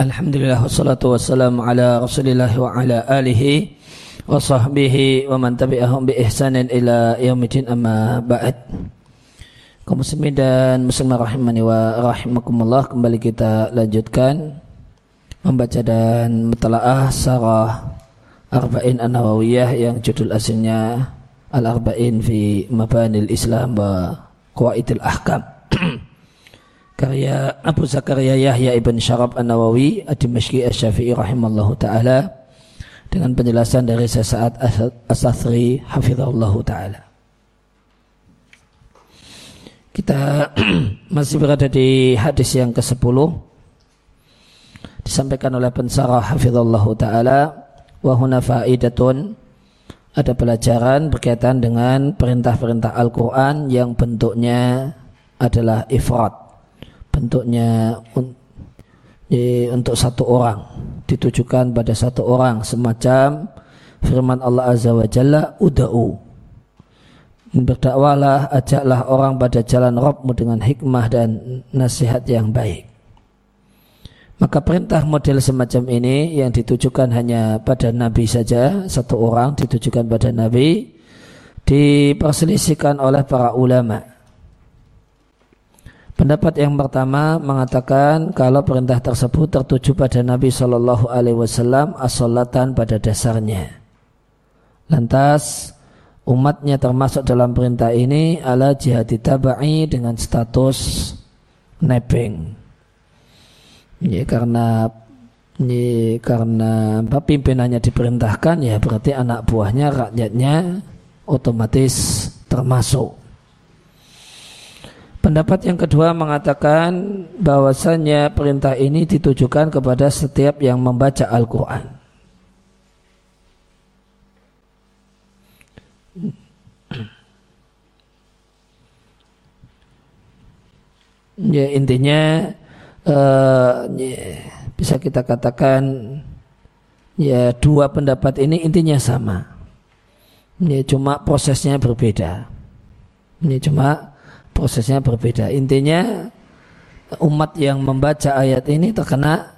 Alhamdulillah wassalatu wassalamu ala rasulillah wa ala alihi wa sahbihi wa man tabi'ahum bi ihsanin ila yaumidin amma ba'd. Kaum muslimin dan muslimah rahimani wa rahimakumullah kembali kita lanjutkan membaca dan mentelaah sarah Arba'in An-Nawawiyah yang judul aslinya Al-Arba'in fi Mabanil Islam wa Qawaidil Ahkam karya Abu Zakaria Yahya ibn Syarab An-Nawawi Ad-Dimashqi Asy-Syafi'i rahimallahu taala dengan penjelasan dari sesaat hafizahullahu taala. Kita masih berada di hadis yang ke-10 disampaikan oleh pensarah hafizahullahu taala wa huna faidatun ada pelajaran berkaitan dengan perintah-perintah Al-Qur'an yang bentuknya adalah ifrat bentuknya un, untuk satu orang ditujukan pada satu orang semacam firman Allah Azza wa Jalla uda'u berdakwalah ajaklah orang pada jalan Rabbmu dengan hikmah dan nasihat yang baik. Maka perintah model semacam ini yang ditujukan hanya pada Nabi saja satu orang ditujukan pada Nabi diperselisihkan oleh para ulama Pendapat yang pertama mengatakan kalau perintah tersebut tertuju pada Nabi Shallallahu Alaihi Wasallam asolatan pada dasarnya. Lantas umatnya termasuk dalam perintah ini ala jihad tabai dengan status nebeng. Ya, karena ya, karena pimpinannya diperintahkan ya berarti anak buahnya rakyatnya otomatis termasuk. Pendapat yang kedua mengatakan bahwasanya perintah ini ditujukan kepada setiap yang membaca Al-Quran. Ya intinya uh, ya, bisa kita katakan ya dua pendapat ini intinya sama. Ya cuma prosesnya berbeda. Ini cuma prosesnya berbeda. Intinya umat yang membaca ayat ini terkena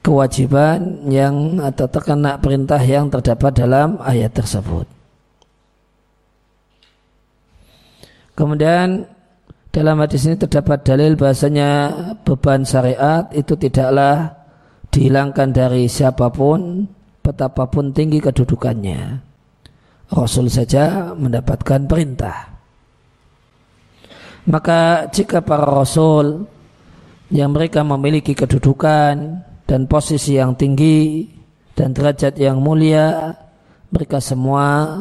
kewajiban yang atau terkena perintah yang terdapat dalam ayat tersebut. Kemudian dalam hadis ini terdapat dalil bahasanya beban syariat itu tidaklah dihilangkan dari siapa pun betapapun tinggi kedudukannya. Rasul saja mendapatkan perintah. Maka jika para rasul yang mereka memiliki kedudukan dan posisi yang tinggi dan derajat yang mulia, mereka semua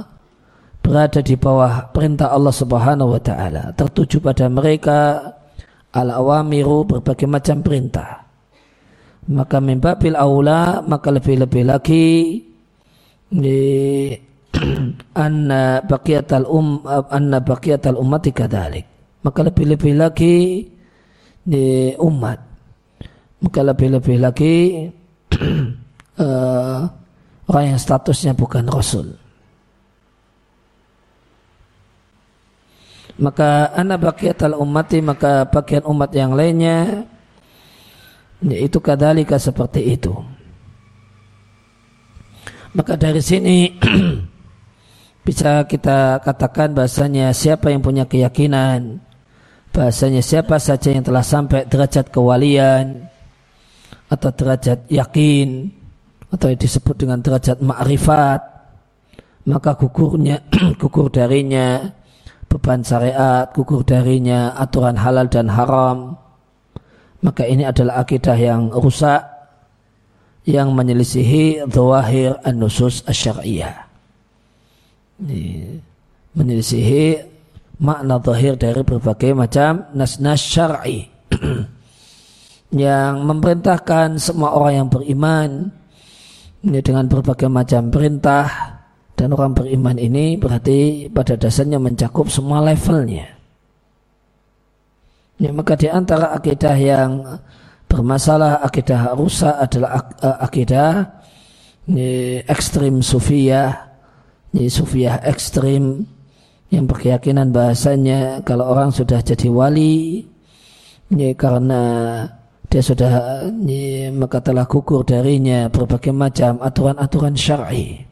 berada di bawah perintah Allah Subhanahu wa taala. Tertuju pada mereka al-awamiru berbagai macam perintah. Maka mimbabil aula maka lebih-lebih lagi di anna baqiyatal um anna baqiyatal ummati kadzalik maka lebih-lebih lagi di umat. Maka lebih-lebih lagi uh, orang yang statusnya bukan rasul. Maka anak bagiatal umati maka bagian umat yang lainnya yaitu kadalika seperti itu. Maka dari sini bisa kita katakan bahasanya siapa yang punya keyakinan bahasanya siapa saja yang telah sampai derajat kewalian atau derajat yakin atau yang disebut dengan derajat ma'rifat maka gugurnya gugur darinya beban syariat gugur darinya aturan halal dan haram. Maka ini adalah akidah yang rusak yang menyelisihi zawahir an-nusus asy-syar'iyyah. Menyelisihi makna zahir dari berbagai macam nas-nas syar'i yang memerintahkan semua orang yang beriman ini dengan berbagai macam perintah dan orang beriman ini berarti pada dasarnya mencakup semua levelnya. Ya, maka di antara akidah yang bermasalah akidah rusak adalah eh, akidah ini, ekstrim sufiyah, ini sufiyah ekstrim yang berkeyakinan bahasanya kalau orang sudah jadi wali ya karena dia sudah maka telah gugur darinya berbagai macam aturan-aturan syar'i.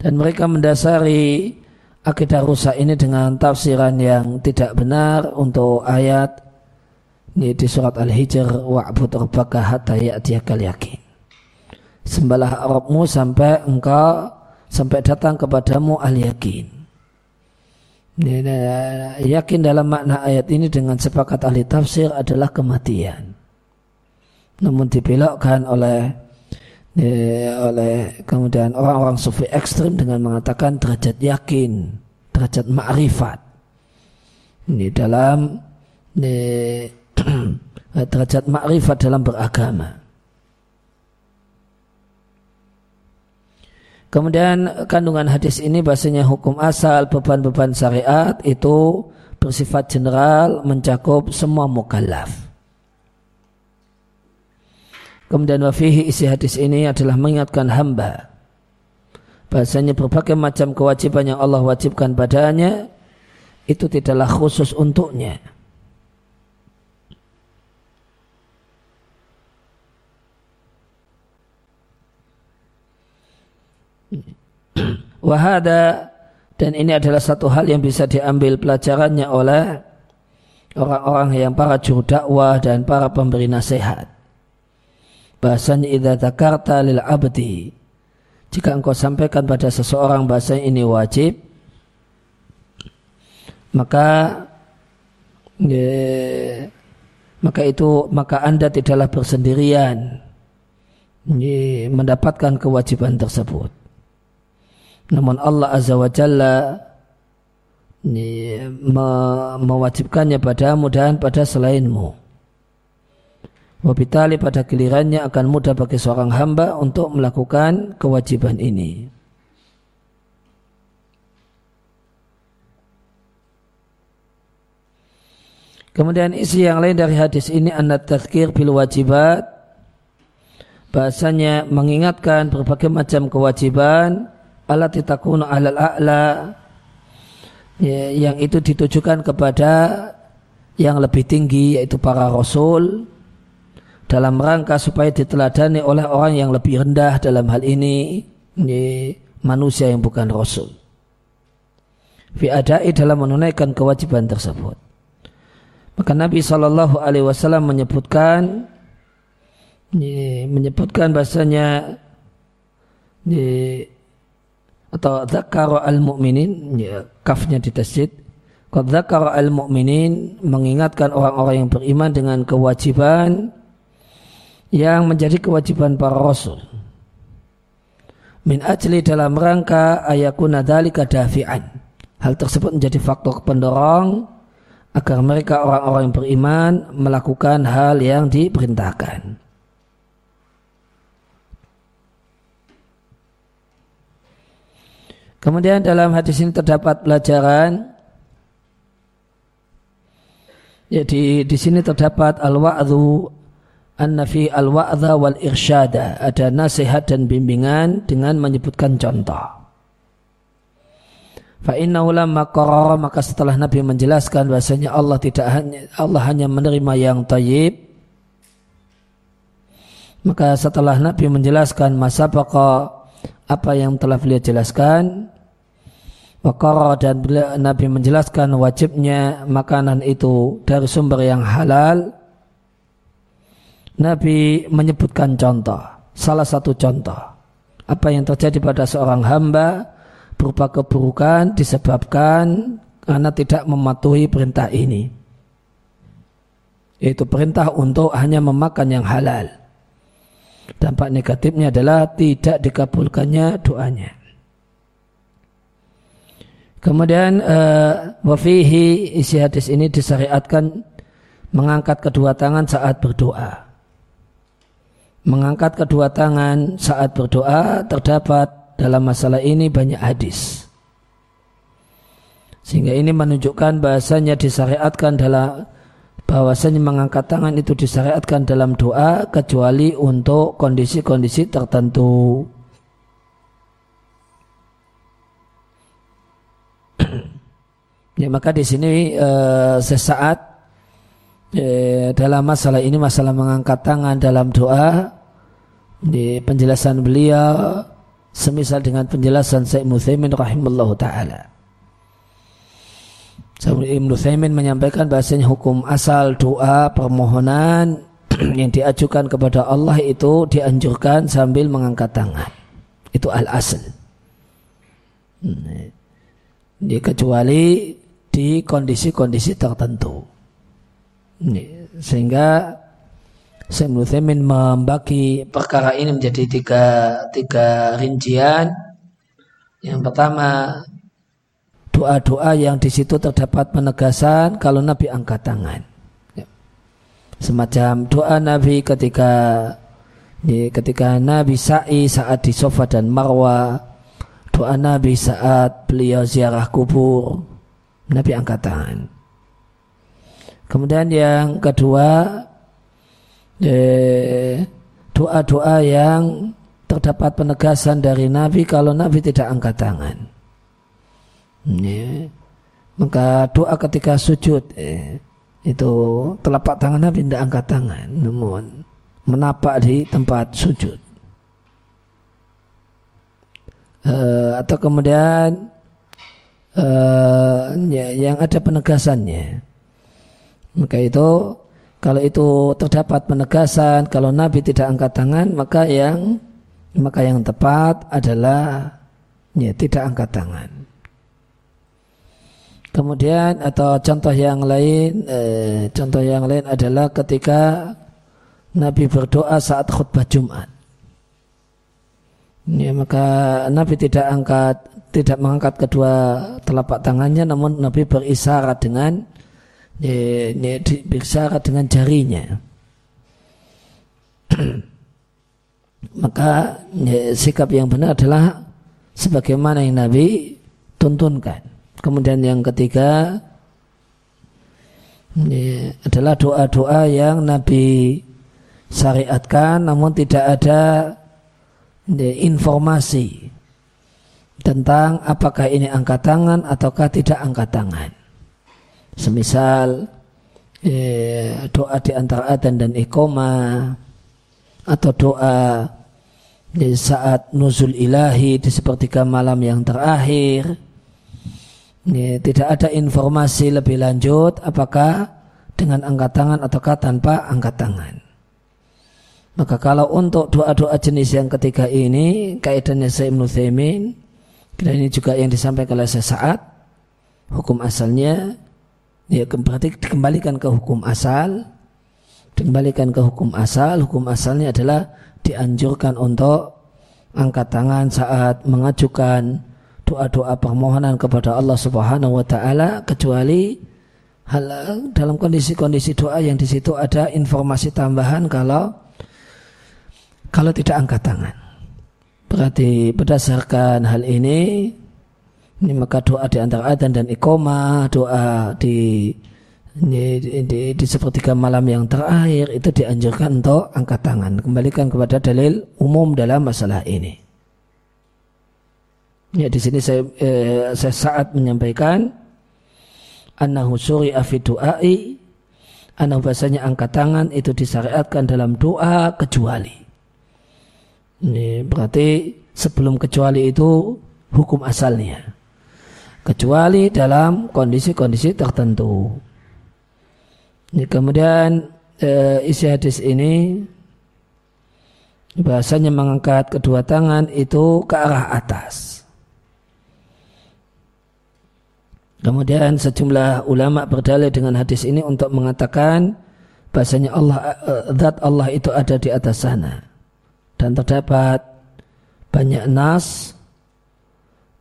Dan mereka mendasari akidah rusak ini dengan tafsiran yang tidak benar untuk ayat ini di surat Al-Hijr wa'bud rabbaka hatta ya'tiyakal yakin. Sembahlah Rabbmu sampai engkau sampai datang kepadamu al-yakin. Yakin dalam makna ayat ini dengan sepakat ahli tafsir adalah kematian. Namun dibelokkan oleh oleh kemudian orang-orang sufi ekstrim dengan mengatakan derajat yakin, derajat ma'rifat. Ini dalam ini, derajat ma'rifat dalam beragama. Kemudian kandungan hadis ini bahasanya hukum asal beban-beban syariat itu bersifat general mencakup semua mukallaf. Kemudian wafihi isi hadis ini adalah mengingatkan hamba bahasanya berbagai macam kewajiban yang Allah wajibkan padanya itu tidaklah khusus untuknya. Wahada dan ini adalah satu hal yang bisa diambil pelajarannya oleh orang-orang yang para juru dakwah dan para pemberi nasihat. Bahasanya idza takarta lil abdi jika engkau sampaikan pada seseorang bahasa ini wajib maka ya, maka itu maka anda tidaklah bersendirian ya, mendapatkan kewajiban tersebut namun Allah Azza wa Jalla me, mewajibkannya padamu dan pada selainmu. Wabitali pada gilirannya akan mudah bagi seorang hamba untuk melakukan kewajiban ini. Kemudian isi yang lain dari hadis ini anak tazkir bil wajibat bahasanya mengingatkan berbagai macam kewajiban alati takunu alal a'la. Ya, yang itu ditujukan kepada yang lebih tinggi yaitu para rasul. Dalam rangka supaya diteladani oleh orang yang lebih rendah dalam hal ini ya, manusia yang bukan rasul. Fi adai dalam menunaikan kewajiban tersebut. Maka Nabi Shallallahu Alaihi Wasallam menyebutkan ya, menyebutkan bahasanya ya, atau zakara al-mu'minin ya, kafnya di tasjid. Qad zakara al-mu'minin mengingatkan orang-orang yang beriman dengan kewajiban yang menjadi kewajiban para rasul. Min ajli dalam rangka ayakuna dzalika dafi'an. Hal tersebut menjadi faktor pendorong agar mereka orang-orang yang beriman melakukan hal yang diperintahkan Kemudian dalam hadis ini terdapat pelajaran jadi di sini terdapat al-wa'dhu an-nafi al-wa'dha wal irsyada ada nasihat dan bimbingan dengan menyebutkan contoh. Fa innahu lamma maka setelah Nabi menjelaskan bahasanya Allah tidak hanya Allah hanya menerima yang tayyib maka setelah Nabi menjelaskan masa pokok apa yang telah beliau jelaskan Wakara dan Nabi menjelaskan wajibnya makanan itu dari sumber yang halal. Nabi menyebutkan contoh, salah satu contoh. Apa yang terjadi pada seorang hamba berupa keburukan disebabkan karena tidak mematuhi perintah ini. Yaitu perintah untuk hanya memakan yang halal. Dampak negatifnya adalah tidak dikabulkannya doanya. Kemudian uh, wafihi isi hadis ini disyariatkan mengangkat kedua tangan saat berdoa. Mengangkat kedua tangan saat berdoa terdapat dalam masalah ini banyak hadis. Sehingga ini menunjukkan bahasanya disyariatkan dalam bahwasanya mengangkat tangan itu disyariatkan dalam doa kecuali untuk kondisi-kondisi tertentu. Ya, maka di sini uh, sesaat uh, dalam masalah ini masalah mengangkat tangan dalam doa di penjelasan beliau semisal dengan penjelasan Syekh Muthaimin rahimallahu taala. Ibnu Thaimin menyampaikan bahasanya hukum asal doa permohonan yang diajukan kepada Allah itu dianjurkan sambil mengangkat tangan. Itu al-asl. Ini kecuali di kondisi-kondisi tertentu. Sehingga Syekh Thaimin membagi perkara ini menjadi tiga, tiga rincian. Yang pertama doa-doa yang di situ terdapat penegasan kalau Nabi angkat tangan. Ya. Semacam doa Nabi ketika ya, ketika Nabi sa'i saat di sofa dan marwa, doa Nabi saat beliau ziarah kubur, Nabi angkat tangan. Kemudian yang kedua, ya, doa-doa yang terdapat penegasan dari Nabi kalau Nabi tidak angkat tangan. Ya. Maka doa ketika sujud eh, itu telapak tangan Nabi tidak angkat tangan, namun menapak di tempat sujud. Uh, atau kemudian uh, ya, yang ada penegasannya. Maka itu kalau itu terdapat penegasan, kalau Nabi tidak angkat tangan, maka yang maka yang tepat adalah ya tidak angkat tangan. Kemudian atau contoh yang lain, eh, contoh yang lain adalah ketika Nabi berdoa saat khutbah Jumat. Ya, maka Nabi tidak angkat, tidak mengangkat kedua telapak tangannya, namun Nabi berisyarat dengan ya, ya, berisyarat dengan jarinya. maka ya, sikap yang benar adalah sebagaimana yang Nabi tuntunkan. Kemudian yang ketiga ini adalah doa-doa yang Nabi syariatkan namun tidak ada ini, informasi tentang apakah ini angkat tangan ataukah tidak angkat tangan. Semisal eh, doa di antara adzan dan ikoma atau doa di saat nuzul ilahi di sepertiga malam yang terakhir ini, tidak ada informasi lebih lanjut apakah dengan angkat tangan ataukah tanpa angkat tangan. Maka kalau untuk doa-doa jenis yang ketiga ini, kaidahnya Syekh Ibnu dan ini juga yang disampaikan oleh sesaat, hukum asalnya, ya berarti dikembalikan ke hukum asal, dikembalikan ke hukum asal, hukum asalnya adalah dianjurkan untuk angkat tangan saat mengajukan doa-doa permohonan kepada Allah Subhanahu wa taala kecuali hal dalam kondisi-kondisi doa yang di situ ada informasi tambahan kalau kalau tidak angkat tangan. Berarti berdasarkan hal ini ini maka doa di antara adzan dan ikoma, doa di di, di, di sepertiga malam yang terakhir itu dianjurkan untuk angkat tangan. Kembalikan kepada dalil umum dalam masalah ini. Ya di sini saya, eh, saya saat menyampaikan annahu suri'a fi du'ai annahu bahasanya angkat tangan itu disyariatkan dalam doa kecuali. Ini berarti sebelum kecuali itu hukum asalnya. Kecuali dalam kondisi-kondisi tertentu. Ini kemudian e, isi hadis ini bahasanya mengangkat kedua tangan itu ke arah atas. Kemudian sejumlah ulama berdalil dengan hadis ini untuk mengatakan bahasanya Allah eh, zat Allah itu ada di atas sana. Dan terdapat banyak nas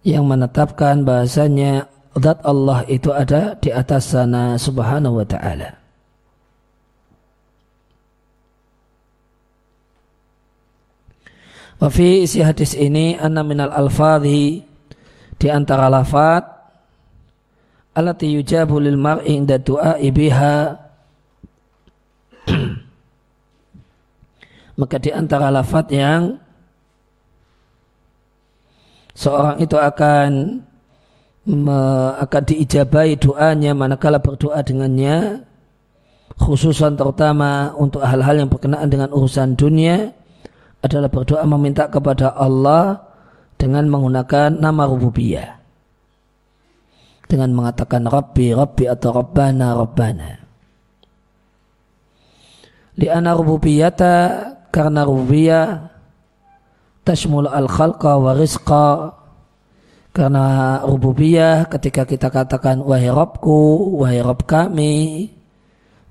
yang menetapkan bahasanya zat Allah itu ada di atas sana subhanahu wa ta'ala. Wafi isi hadis ini anna minal alfadhi di antara lafad allati yujabu lil mar'i inda du'a biha maka di antara lafaz yang seorang itu akan akan diijabai doanya manakala berdoa dengannya khususan terutama untuk hal-hal yang berkenaan dengan urusan dunia adalah berdoa meminta kepada Allah dengan menggunakan nama rububiyah dengan mengatakan Rabbi, Rabbi atau Rabbana, Rabbana. Liana rububiyata karena rububiyah tashmul al-khalqa wa rizqa karena rububiyah ketika kita katakan wahai Rabbku, wahai Rabb kami,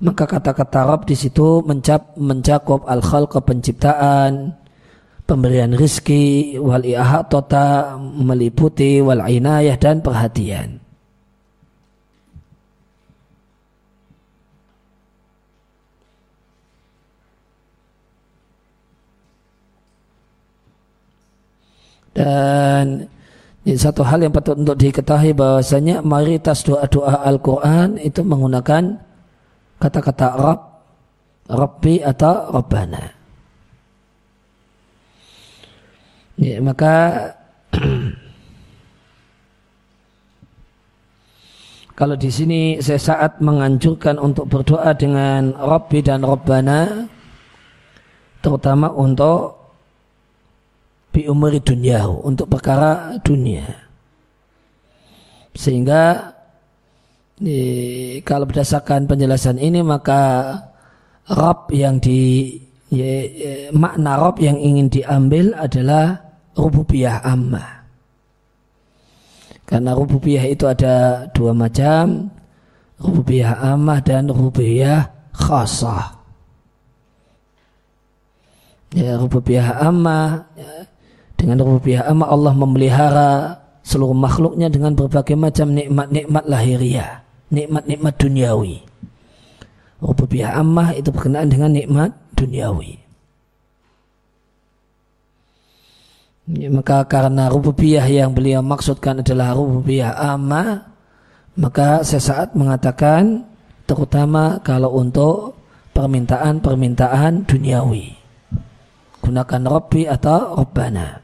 maka kata-kata Rabb di situ mencap, mencakup al-khalqa penciptaan, pemberian rizki, wal tota meliputi wal inayah dan perhatian. Dan ini satu hal yang patut untuk diketahui bahwasanya mayoritas doa-doa Al-Quran itu menggunakan kata-kata Rabb, Rabbi atau Rabbana. Ya, maka kalau di sini saya saat menganjurkan untuk berdoa dengan Rabbi dan Rabbana terutama untuk bi umuri dunia untuk perkara dunia. Sehingga eh, kalau berdasarkan penjelasan ini maka Rob yang di ya, makna Rob yang ingin diambil adalah rububiyah amma. Karena rububiyah itu ada dua macam rububiyah ammah dan rububiyah khasah. Ya rububiyah ammah ya, dengan rububiyah amma Allah memelihara seluruh makhluknya dengan berbagai macam nikmat-nikmat lahiriah, nikmat-nikmat duniawi. Rububiyah ammah itu berkenaan dengan nikmat duniawi. Ya, maka karena rububiyah yang beliau maksudkan adalah rububiyah ammah, maka sesaat mengatakan terutama kalau untuk permintaan-permintaan duniawi. Gunakan Rabbi atau Rabbana.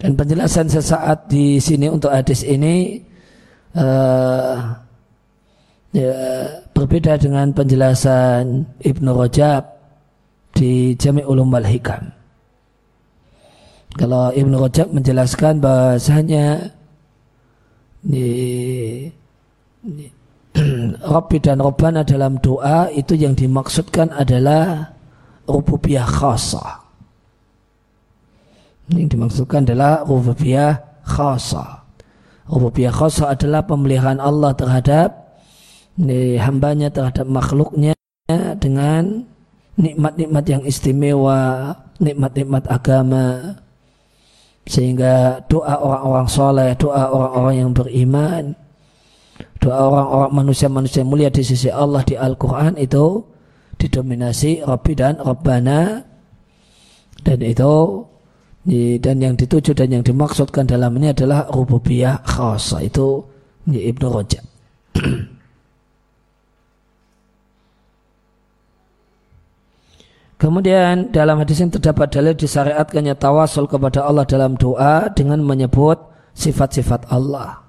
Dan penjelasan sesaat di sini untuk hadis ini uh, ya, berbeda dengan penjelasan Ibnu Rajab di Jami' Ulum wal Hikam. Kalau Ibnu Rajab menjelaskan bahasanya di, di Rabbi dan Rabbana dalam doa itu yang dimaksudkan adalah rububiyah khasah yang dimaksudkan adalah rububiyah khasa. Rububiyah khasa adalah pemeliharaan Allah terhadap hambanya terhadap makhluknya dengan nikmat-nikmat yang istimewa, nikmat-nikmat agama, sehingga doa orang-orang soleh, doa orang-orang yang beriman, doa orang-orang manusia-manusia mulia di sisi Allah di Al-Quran itu didominasi Rabbi dan Rabbana dan itu dan yang dituju dan yang dimaksudkan dalam ini adalah rububiyah khasa itu Ibnu Rajab. Kemudian dalam hadis ini terdapat dalil disyariatkannya tawasul kepada Allah dalam doa dengan menyebut sifat-sifat Allah.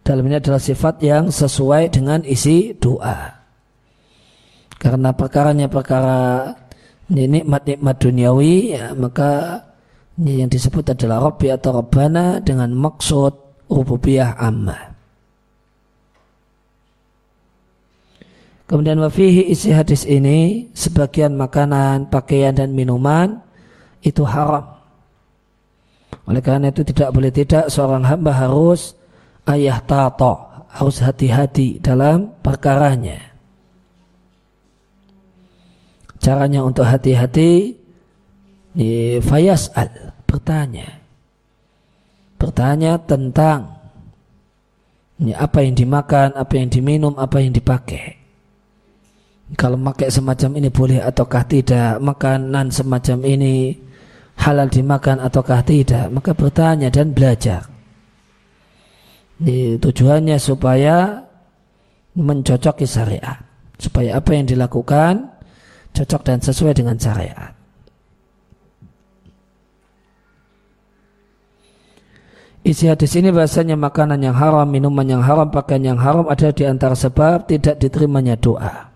Dalam ini adalah sifat yang sesuai dengan isi doa. Karena perkaranya perkara nikmat-nikmat duniawi ya, maka ini yang disebut adalah Rabbi atau Rabbana dengan maksud rububiyah amma. Kemudian wafihi isi hadis ini sebagian makanan, pakaian dan minuman itu haram. Oleh karena itu tidak boleh tidak seorang hamba harus ayah tato, harus hati-hati dalam perkaranya caranya untuk hati-hati fayas al bertanya bertanya tentang ini apa yang dimakan, apa yang diminum, apa yang dipakai. Kalau pakai semacam ini boleh ataukah tidak? Makanan semacam ini halal dimakan ataukah tidak? Maka bertanya dan belajar. Ini tujuannya supaya mencocoki syariat. Supaya apa yang dilakukan cocok dan sesuai dengan syariat. Isi hadis ini bahasanya makanan yang haram, minuman yang haram, pakaian yang haram ada di antara sebab tidak diterimanya doa.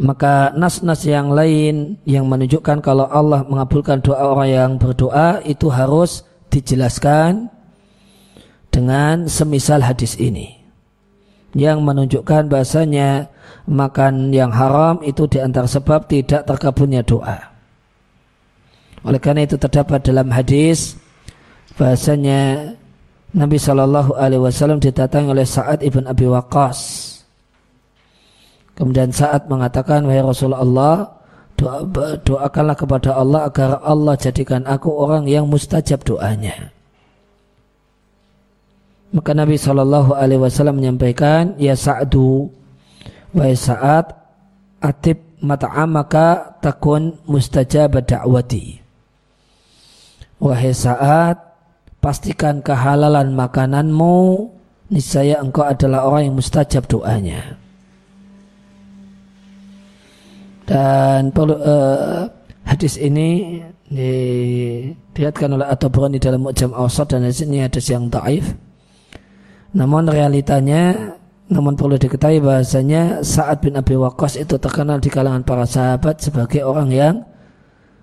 Maka nas-nas yang lain yang menunjukkan kalau Allah mengabulkan doa orang yang berdoa itu harus dijelaskan dengan semisal hadis ini. Yang menunjukkan bahasanya makan yang haram itu di antara sebab tidak terkabulnya doa. Oleh karena itu terdapat dalam hadis bahasanya Nabi Shallallahu Alaihi Wasallam didatangi oleh Saad ibn Abi Waqqas. Kemudian Saad mengatakan, wahai Rasulullah, doa, doakanlah kepada Allah agar Allah jadikan aku orang yang mustajab doanya. Maka Nabi Shallallahu Alaihi Wasallam menyampaikan, ya Sa'du, wahai Saad, atib mata'amaka takun mustajab da'wati. Wahai Sa'ad, pastikan kehalalan makananmu niscaya engkau adalah orang yang mustajab doanya dan perlu uh, hadis ini di, dilihatkan oleh At-Tabrani dalam Mu'jam Awsat dan hadis ini hadis yang taif namun realitanya namun perlu diketahui bahasanya Sa'ad bin Abi Waqqas itu terkenal di kalangan para sahabat sebagai orang yang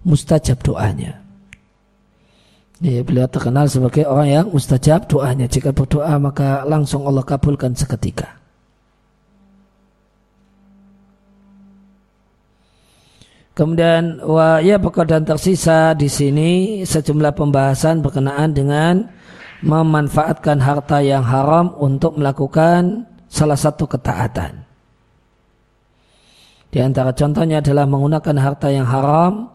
mustajab doanya Ya, beliau terkenal sebagai orang yang mustajab doanya. Jika berdoa maka langsung Allah kabulkan seketika. Kemudian wa ya dan tersisa di sini sejumlah pembahasan berkenaan dengan memanfaatkan harta yang haram untuk melakukan salah satu ketaatan. Di antara contohnya adalah menggunakan harta yang haram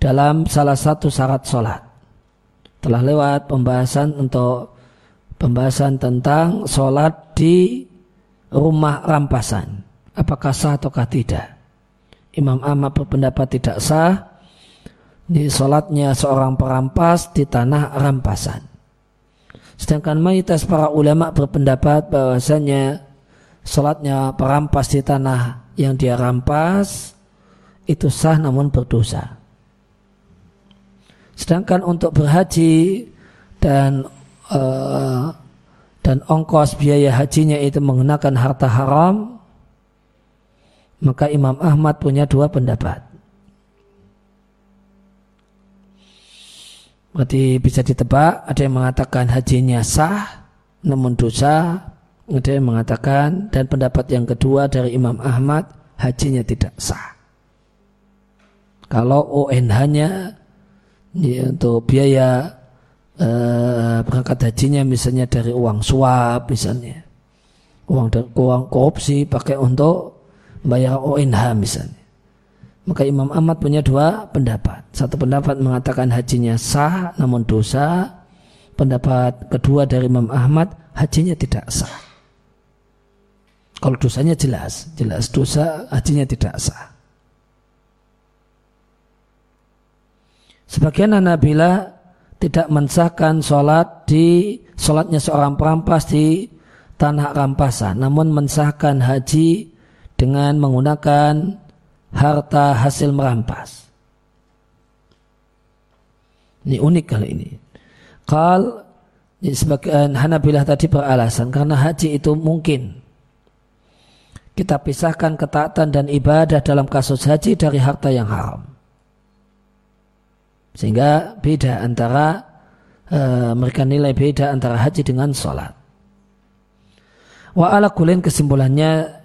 dalam salah satu syarat sholat telah lewat pembahasan untuk pembahasan tentang sholat di rumah rampasan. Apakah sah ataukah tidak? Imam Ahmad berpendapat tidak sah. Di sholatnya seorang perampas di tanah rampasan. Sedangkan mayoritas para ulama berpendapat bahwasanya sholatnya perampas di tanah yang dia rampas itu sah namun berdosa. Sedangkan untuk berhaji dan uh, dan ongkos biaya hajinya itu menggunakan harta haram, maka Imam Ahmad punya dua pendapat. Berarti bisa ditebak, ada yang mengatakan hajinya sah, namun dosa, ada yang mengatakan, dan pendapat yang kedua dari Imam Ahmad, hajinya tidak sah. Kalau ONH-nya ya, untuk biaya uh, berangkat hajinya misalnya dari uang suap misalnya. Uang uang korupsi pakai untuk bayar ONH misalnya maka Imam Ahmad punya dua pendapat. Satu pendapat mengatakan hajinya sah namun dosa. Pendapat kedua dari Imam Ahmad hajinya tidak sah. Kalau dosanya jelas jelas dosa hajinya tidak sah. Sebagian Hanabila tidak mensahkan sholat di sholatnya seorang perampas di tanah rampasan, namun mensahkan haji dengan menggunakan harta hasil merampas. Ini unik kali ini. Kal sebagian Hanabilah tadi beralasan karena haji itu mungkin kita pisahkan ketaatan dan ibadah dalam kasus haji dari harta yang haram. Sehingga beda antara e, mereka nilai beda antara haji dengan sholat. Wa ala kulin kesimpulannya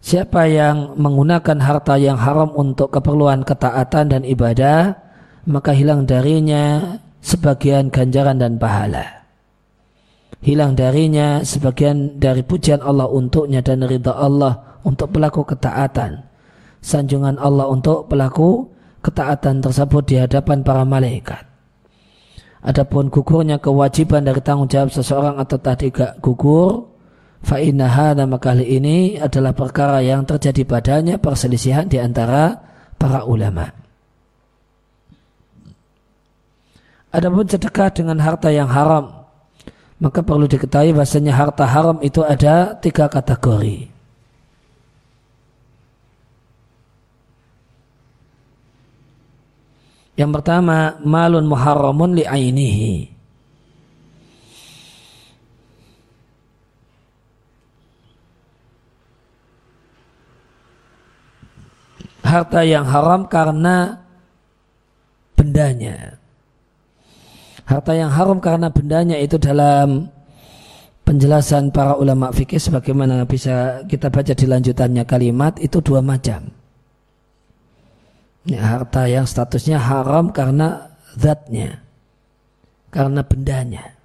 siapa yang menggunakan harta yang haram untuk keperluan ketaatan dan ibadah maka hilang darinya sebagian ganjaran dan pahala. Hilang darinya sebagian dari pujian Allah untuknya dan ridha Allah untuk pelaku ketaatan sanjungan Allah untuk pelaku ketaatan tersebut di hadapan para malaikat. Adapun gugurnya kewajiban dari tanggung jawab seseorang atau tadi gak gugur, fa'innaha nama kali ini adalah perkara yang terjadi padanya perselisihan di antara para ulama. Adapun sedekah dengan harta yang haram, maka perlu diketahui bahasanya harta haram itu ada tiga kategori. Yang pertama, malun muharramun li Harta yang haram karena bendanya. Harta yang haram karena bendanya itu dalam penjelasan para ulama fikih sebagaimana bisa kita baca di lanjutannya kalimat itu dua macam. Ya, harta yang statusnya haram karena zatnya, karena bendanya.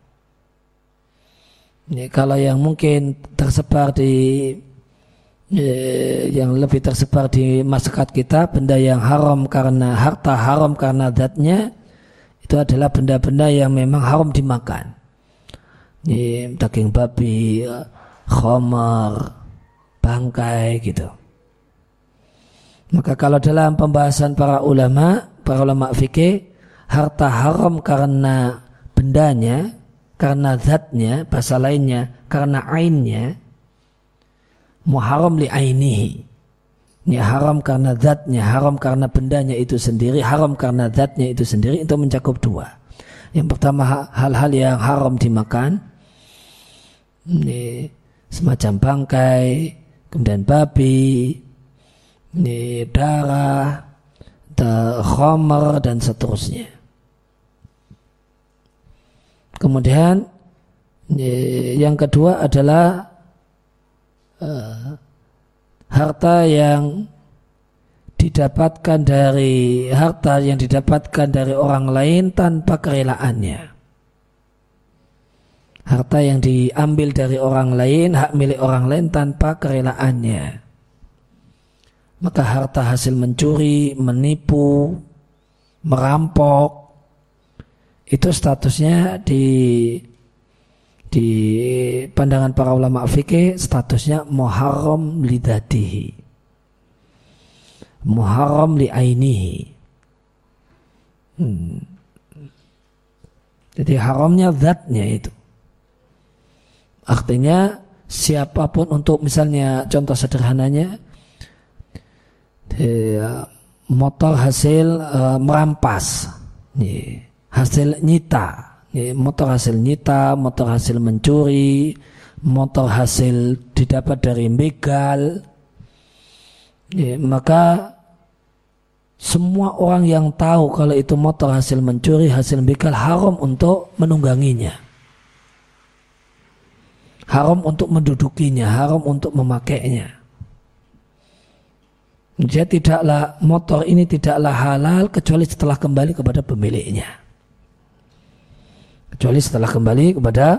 Ya, kalau yang mungkin tersebar di yang lebih tersebar di masyarakat kita, benda yang haram karena harta haram karena zatnya itu adalah benda-benda yang memang haram dimakan ini daging babi, khomer, bangkai gitu. Maka kalau dalam pembahasan para ulama, para ulama fikih, harta haram karena bendanya, karena zatnya, bahasa lainnya, karena ainnya, muharam li ainihi. Ini haram karena zatnya, haram karena bendanya itu sendiri, haram karena zatnya itu sendiri, itu mencakup dua. Yang pertama hal-hal yang haram dimakan, ini semacam bangkai, kemudian babi, ini darah, khomer dan seterusnya. Kemudian yang kedua adalah uh, harta yang didapatkan dari harta yang didapatkan dari orang lain tanpa kerelaannya harta yang diambil dari orang lain, hak milik orang lain tanpa kerelaannya. Maka harta hasil mencuri, menipu, merampok, itu statusnya di di pandangan para ulama fikih statusnya muharram lidatihi. Muharram li ainihi. Hmm. Jadi haramnya zatnya itu. Artinya siapa pun untuk misalnya contoh sederhananya motor hasil uh, merampas, hasil nyita, motor hasil nyita, motor hasil mencuri, motor hasil didapat dari begal, maka semua orang yang tahu kalau itu motor hasil mencuri, hasil begal haram untuk menungganginya haram untuk mendudukinya, haram untuk memakainya. Jadi tidaklah motor ini tidaklah halal kecuali setelah kembali kepada pemiliknya. Kecuali setelah kembali kepada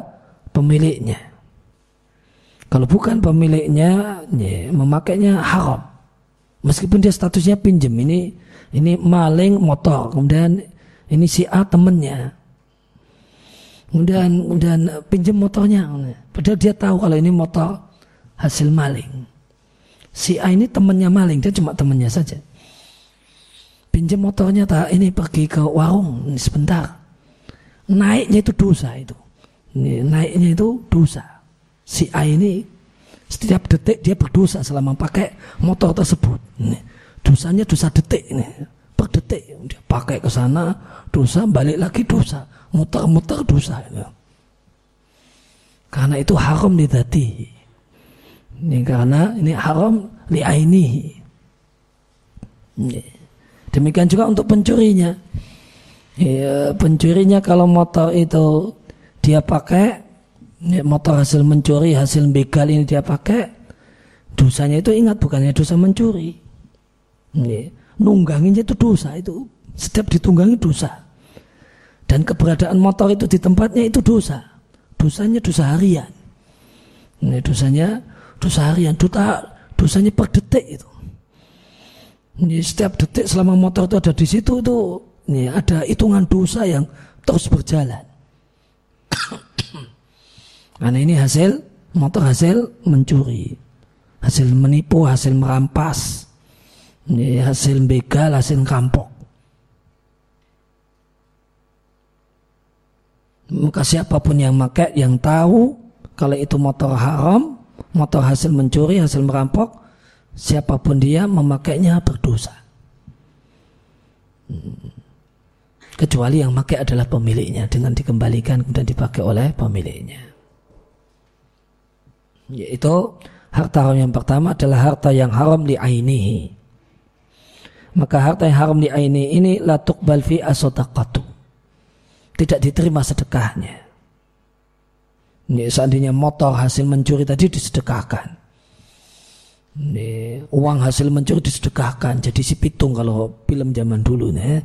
pemiliknya. Kalau bukan pemiliknya, ya, memakainya haram. Meskipun dia statusnya pinjam, ini ini maling motor, kemudian ini si A temennya, kemudian kemudian pinjam motornya. Padahal dia tahu kalau ini motor hasil maling. Si A ini temannya maling dia cuma temannya saja. Pinjam motornya tak ini pergi ke warung sebentar naiknya itu dosa itu ini, naiknya itu dosa si A ini setiap detik dia berdosa selama pakai motor tersebut ini, dosanya dosa detik ini per detik dia pakai ke sana dosa balik lagi dosa muter-muter dosa itu. Karena itu haram di dati. Ini karena ini haram li aini. Demikian juga untuk pencurinya. Ya, pencurinya kalau motor itu dia pakai ya, motor hasil mencuri hasil begal ini dia pakai dosanya itu ingat bukannya dosa mencuri ya, nungganginya itu dosa itu setiap ditunggangi dosa dan keberadaan motor itu di tempatnya itu dosa. Dosanya dosa harian. Ini dosanya dosa harian. Dosa, dosanya per detik itu. Ini setiap detik selama motor itu ada di situ itu ini ada hitungan dosa yang terus berjalan. Karena ini hasil motor hasil mencuri, hasil menipu, hasil merampas, ini hasil begal, hasil kampok. maka siapa pun yang pakai yang tahu kalau itu motor haram motor hasil mencuri hasil merampok siapa pun dia memakainya berdosa hmm. Kecuali yang pakai adalah pemiliknya dengan dikembalikan kemudian dipakai oleh pemiliknya. Yaitu harta haram yang pertama adalah harta yang haram di ainihi. Maka harta yang haram di aini ini la tuqbal fi asodaqatu tidak diterima sedekahnya. Ini seandainya motor hasil mencuri tadi disedekahkan. Ini, uang hasil mencuri disedekahkan. Jadi si pitung kalau film zaman dulu nih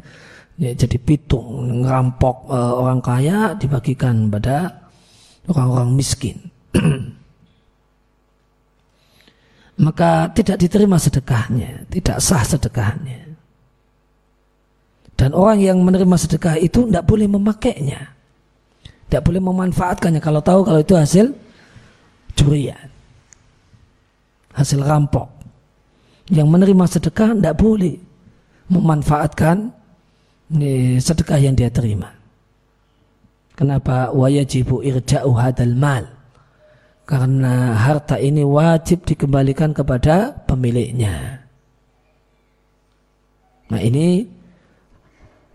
ya, jadi pitung ngerampok uh, orang kaya dibagikan pada orang-orang miskin. Maka tidak diterima sedekahnya tidak sah sedekahnya. Dan orang yang menerima sedekah itu tidak boleh memakainya. Tidak boleh memanfaatkannya. Kalau tahu kalau itu hasil curian hasil rampok. Yang menerima sedekah tidak boleh memanfaatkan sedekah yang dia terima. Kenapa wajibu irja'u hadal mal? Karena harta ini wajib dikembalikan kepada pemiliknya. Nah ini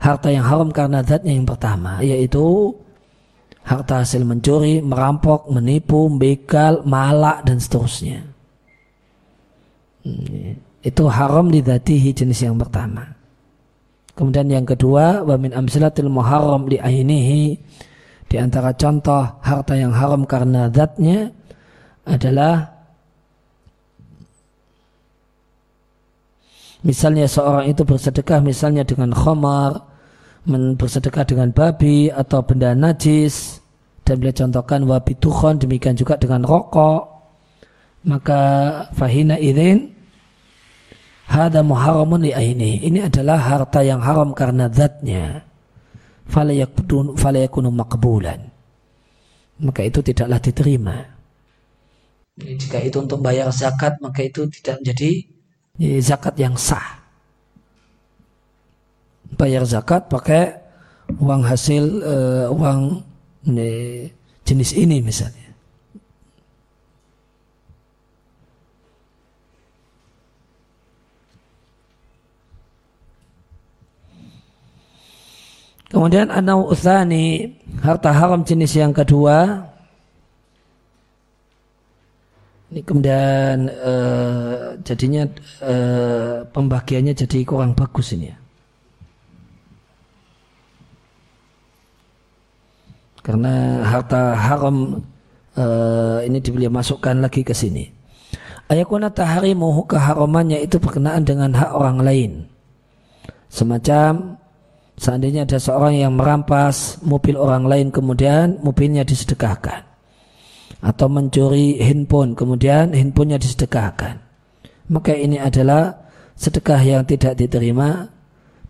harta yang haram karena zatnya yang pertama yaitu harta hasil mencuri, merampok, menipu, begal, malak dan seterusnya. Hmm, itu haram didatihi jenis yang pertama. Kemudian yang kedua, wa min amsilatil muharram li ainihi di antara contoh harta yang haram karena zatnya adalah misalnya seorang itu bersedekah misalnya dengan khamar, bersedekah dengan babi atau benda najis. Dan beliau contohkan wabi demikian juga dengan rokok. Maka fahina irin Hada muharamun li aini. Ini adalah harta yang haram karena zatnya. Falayakunu makbulan. Maka itu tidaklah diterima. Jika itu untuk bayar zakat, maka itu tidak menjadi zakat yang sah. Bayar zakat pakai uang hasil uh, uang jenis ini misalnya. Kemudian anau uthani harta haram jenis yang kedua. Ini kemudian uh, jadinya uh, pembagiannya jadi kurang bagus ini ya. Karena harta haram uh, ini dibeli masukkan lagi ke sini. Ayakuna taharimu keharamannya itu berkenaan dengan hak orang lain. Semacam Seandainya ada seorang yang merampas mobil orang lain kemudian mobilnya disedekahkan. Atau mencuri handphone kemudian handphonenya disedekahkan. Maka ini adalah sedekah yang tidak diterima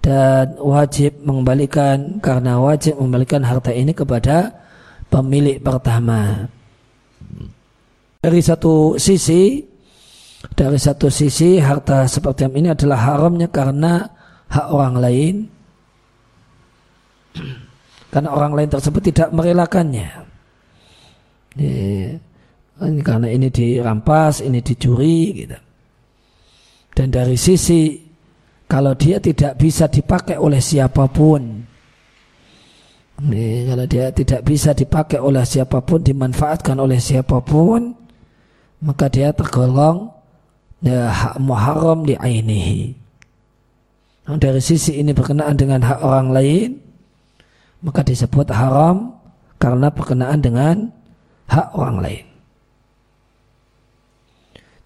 dan wajib mengembalikan karena wajib mengembalikan harta ini kepada pemilik pertama. Dari satu sisi dari satu sisi harta seperti ini adalah haramnya karena hak orang lain karena orang lain tersebut tidak merelakannya. Ini, karena ini dirampas, ini dicuri, gitu. Dan dari sisi kalau dia tidak bisa dipakai oleh siapa pun, ini, kalau dia tidak bisa dipakai oleh siapa pun, dimanfaatkan oleh siapa pun, maka dia tergolong ya, hak muharram di ainihi. Nah, dari sisi ini berkenaan dengan hak orang lain, maka disebut haram karena berkenaan dengan hak orang lain.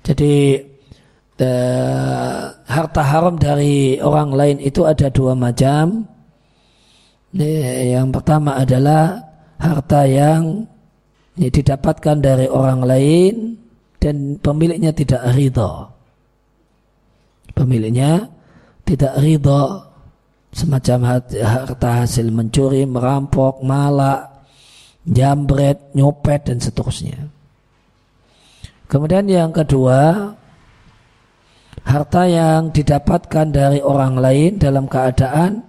Jadi eh, harta haram dari orang lain itu ada dua macam. Yang pertama adalah harta yang didapatkan dari orang lain dan pemiliknya tidak ridho. Pemiliknya tidak ridho semacam harta hasil mencuri, merampok, malak, jambret, nyopet dan seterusnya. Kemudian yang kedua, harta yang didapatkan dari orang lain dalam keadaan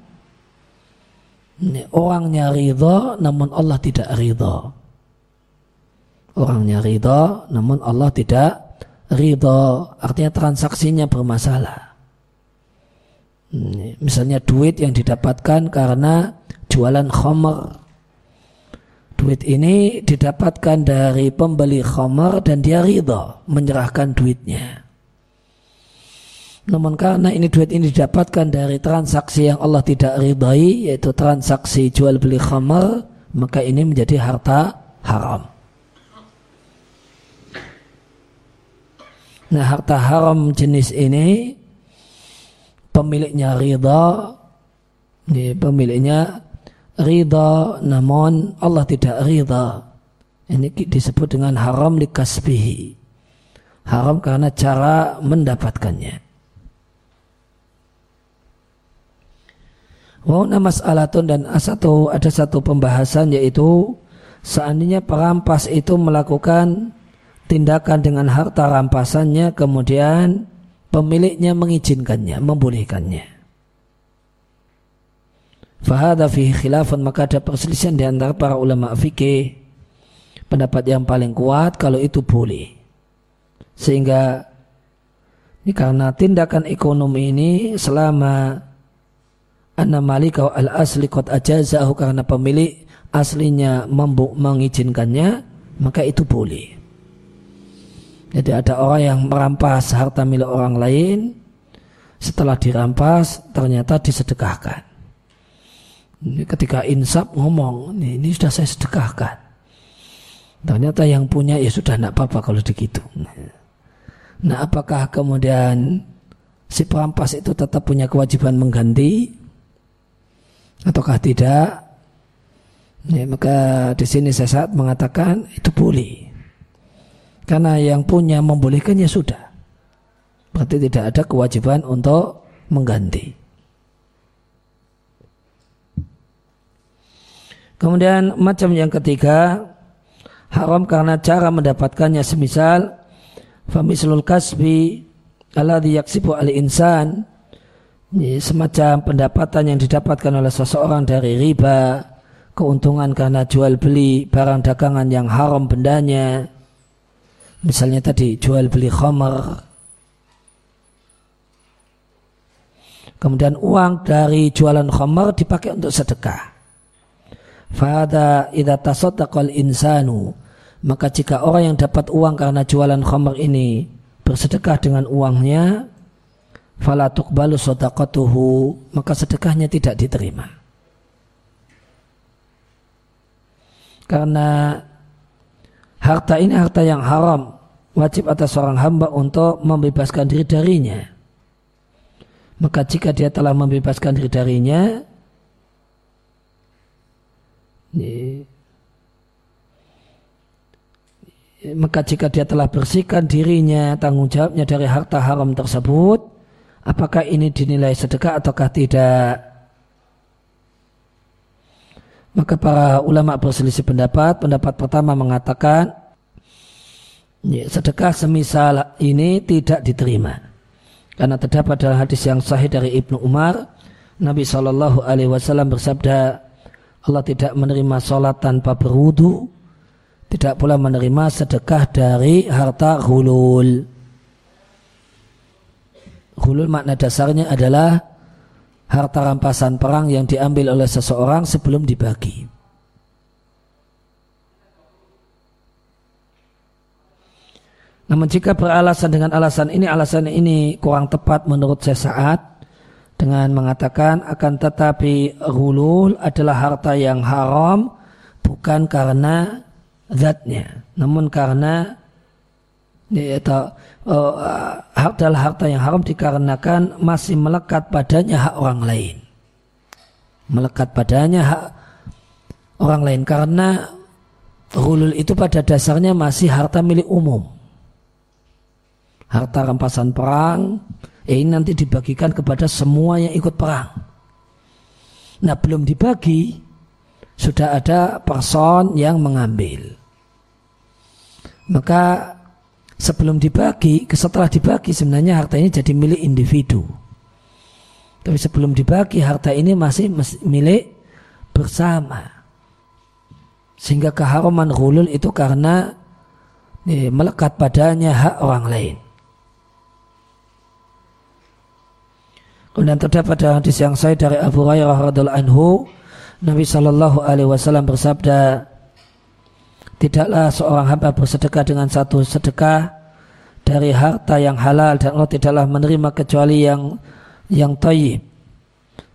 orangnya ridho namun Allah tidak ridho. Orangnya ridho namun Allah tidak ridho. Artinya transaksinya bermasalah. Misalnya duit yang didapatkan karena jualan khomer. Duit ini didapatkan dari pembeli khomer dan dia ridho menyerahkan duitnya. Namun karena ini duit ini didapatkan dari transaksi yang Allah tidak ridhai yaitu transaksi jual beli khamar maka ini menjadi harta haram. Nah harta haram jenis ini pemiliknya ridha. Pemiliknya ridha namun Allah tidak ridha. Ini disebut dengan haram likasbihi haram karena cara mendapatkannya. Wahuna mas'alatun dan satu ada satu pembahasan yaitu seandainya perampas itu melakukan tindakan dengan harta rampasannya kemudian pemiliknya mengizinkannya, membolehkannya. Fahada fihi khilafan maka ada perselisihan di antara para ulama fikih pendapat yang paling kuat kalau itu boleh. Sehingga ini karena tindakan ekonomi ini selama anna malika al asli qad ajazahu karena pemilik aslinya mengizinkannya maka itu boleh jadi ada orang yang merampas harta milik orang lain. Setelah dirampas ternyata disedekahkan. Ini ketika insaf ngomong ini, ini sudah saya sedekahkan. Ternyata yang punya ya sudah tidak apa-apa kalau begitu nah apakah kemudian si perampas itu tetap punya kewajiban mengganti? Ataukah tidak? Ya, maka di sini saya saat mengatakan itu boleh karena yang punya membolehkannya sudah. Berarti tidak ada kewajiban untuk mengganti. Kemudian macam yang ketiga haram karena cara mendapatkannya. Semisal famislul kasbi alladhi yaksibu al insan. Semacam pendapatan yang didapatkan oleh seseorang dari riba, keuntungan karena jual beli barang dagangan yang haram bendanya, misalnya tadi jual beli khamar, kemudian uang dari jualan khamar dipakai untuk sedekah. Fada idza tasaddaqal insanu. Maka jika orang yang dapat uang karena jualan khamar ini bersedekah dengan uangnya fala tuqbalu sadaqatuhu. Maka sedekahnya tidak diterima. Karena harta ini harta yang haram. Wajib atas seorang hamba untuk membebaskan diri darinya. Maka jika dia telah membebaskan diri darinya maka jika dia telah bersihkan dirinya tanggung jawabnya dari harta haram tersebut apakah ini dinilai sedekah ataukah tidak maka para ulama berselisih pendapat. Pendapat pertama mengatakan ya, sedekah semisal ini tidak diterima. Karena terdapat dalam hadis yang sahih dari Ibnu Umar Nabi Shallallahu Alaihi Wasallam bersabda Allah tidak menerima sholat tanpa berwudu tidak pula menerima sedekah dari harta hulul. Hulul makna dasarnya adalah harta rampasan perang yang diambil oleh seseorang sebelum dibagi. Namun jika beralasan dengan alasan ini, alasan ini kurang tepat menurut saya saat dengan mengatakan akan tetapi hulul adalah harta yang haram bukan karena zatnya, namun karena atau uh, adalah harta yang haram dikarenakan masih melekat padanya hak orang lain. Melekat padanya hak orang lain karena hulul itu pada dasarnya masih harta milik umum. Harta rampasan perang eh, ini nanti dibagikan kepada semua yang ikut perang. Nah belum dibagi sudah ada person yang mengambil. Maka sebelum dibagi, setelah dibagi sebenarnya harta ini jadi milik individu. Tapi sebelum dibagi harta ini masih milik bersama. Sehingga keharuman hulul itu karena eh, melekat padanya hak orang lain. Kemudian terdapat dalam hadis yang saya dari Abu Hurairah radhiallahu anhu, Nabi Shallallahu alaihi wasallam bersabda, tidaklah seorang hamba bersedekah dengan satu sedekah dari harta yang halal dan Allah tidaklah menerima kecuali yang yang tayyib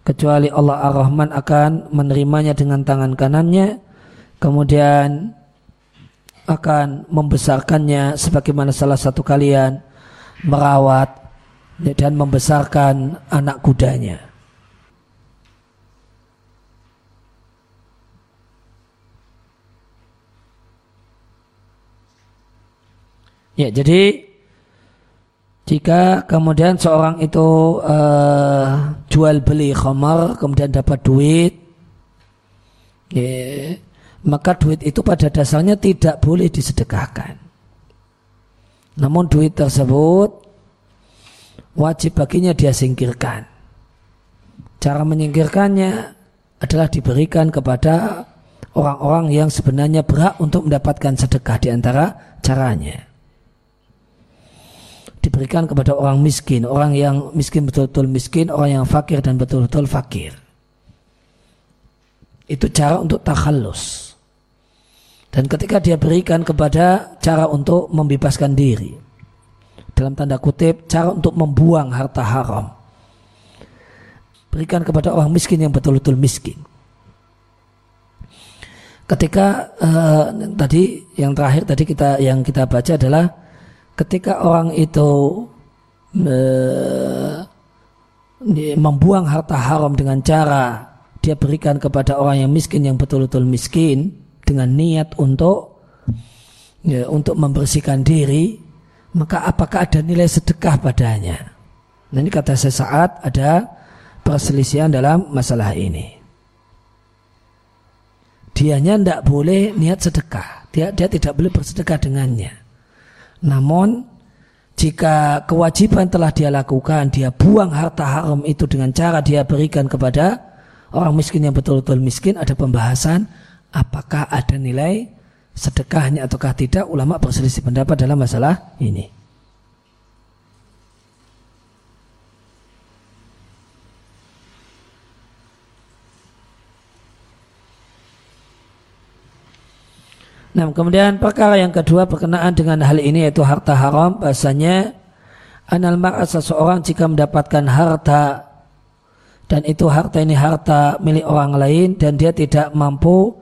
kecuali Allah Ar-Rahman akan menerimanya dengan tangan kanannya kemudian akan membesarkannya sebagaimana salah satu kalian merawat dan membesarkan anak kudanya. Ya, jadi jika kemudian seorang itu uh, jual beli khamar kemudian dapat duit, ya, maka duit itu pada dasarnya tidak boleh disedekahkan. Namun duit tersebut wajib baginya dia singkirkan. Cara menyingkirkannya adalah diberikan kepada orang-orang yang sebenarnya berhak untuk mendapatkan sedekah di antara caranya. Diberikan kepada orang miskin, orang yang miskin betul-betul miskin, orang yang fakir dan betul-betul fakir. Itu cara untuk takhallus. Dan ketika dia berikan kepada cara untuk membebaskan diri. Dalam tanda kutip, cara untuk membuang harta haram. Berikan kepada orang miskin yang betul-betul miskin. Ketika uh, tadi yang terakhir tadi kita yang kita baca adalah ketika orang itu uh, membuang harta haram dengan cara dia berikan kepada orang yang miskin yang betul-betul miskin, dengan niat untuk ya, untuk membersihkan diri, maka apakah ada nilai sedekah padanya? Nah ini kata sesaat ada perselisihan dalam masalah ini. Dianya tidak boleh niat sedekah, dia, dia tidak boleh bersedekah dengannya. Namun jika kewajiban telah dia lakukan, dia buang harta haram itu dengan cara dia berikan kepada orang miskin yang betul-betul miskin, ada pembahasan apakah ada nilai sedekahnya ataukah tidak ulama berselisih pendapat dalam masalah ini. Nah, kemudian perkara yang kedua berkenaan dengan hal ini yaitu harta haram bahasanya anal mar'a seseorang jika mendapatkan harta dan itu harta ini harta milik orang lain dan dia tidak mampu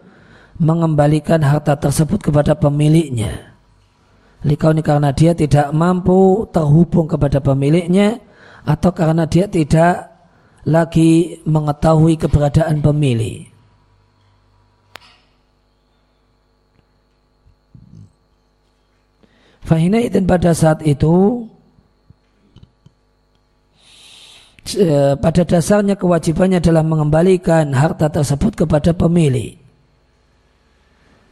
mengembalikan harta tersebut kepada pemiliknya. Likau ini karena dia tidak mampu terhubung kepada pemiliknya atau karena dia tidak lagi mengetahui keberadaan pemilik. Fahina itu pada saat itu eh, pada dasarnya kewajibannya adalah mengembalikan harta tersebut kepada pemilik.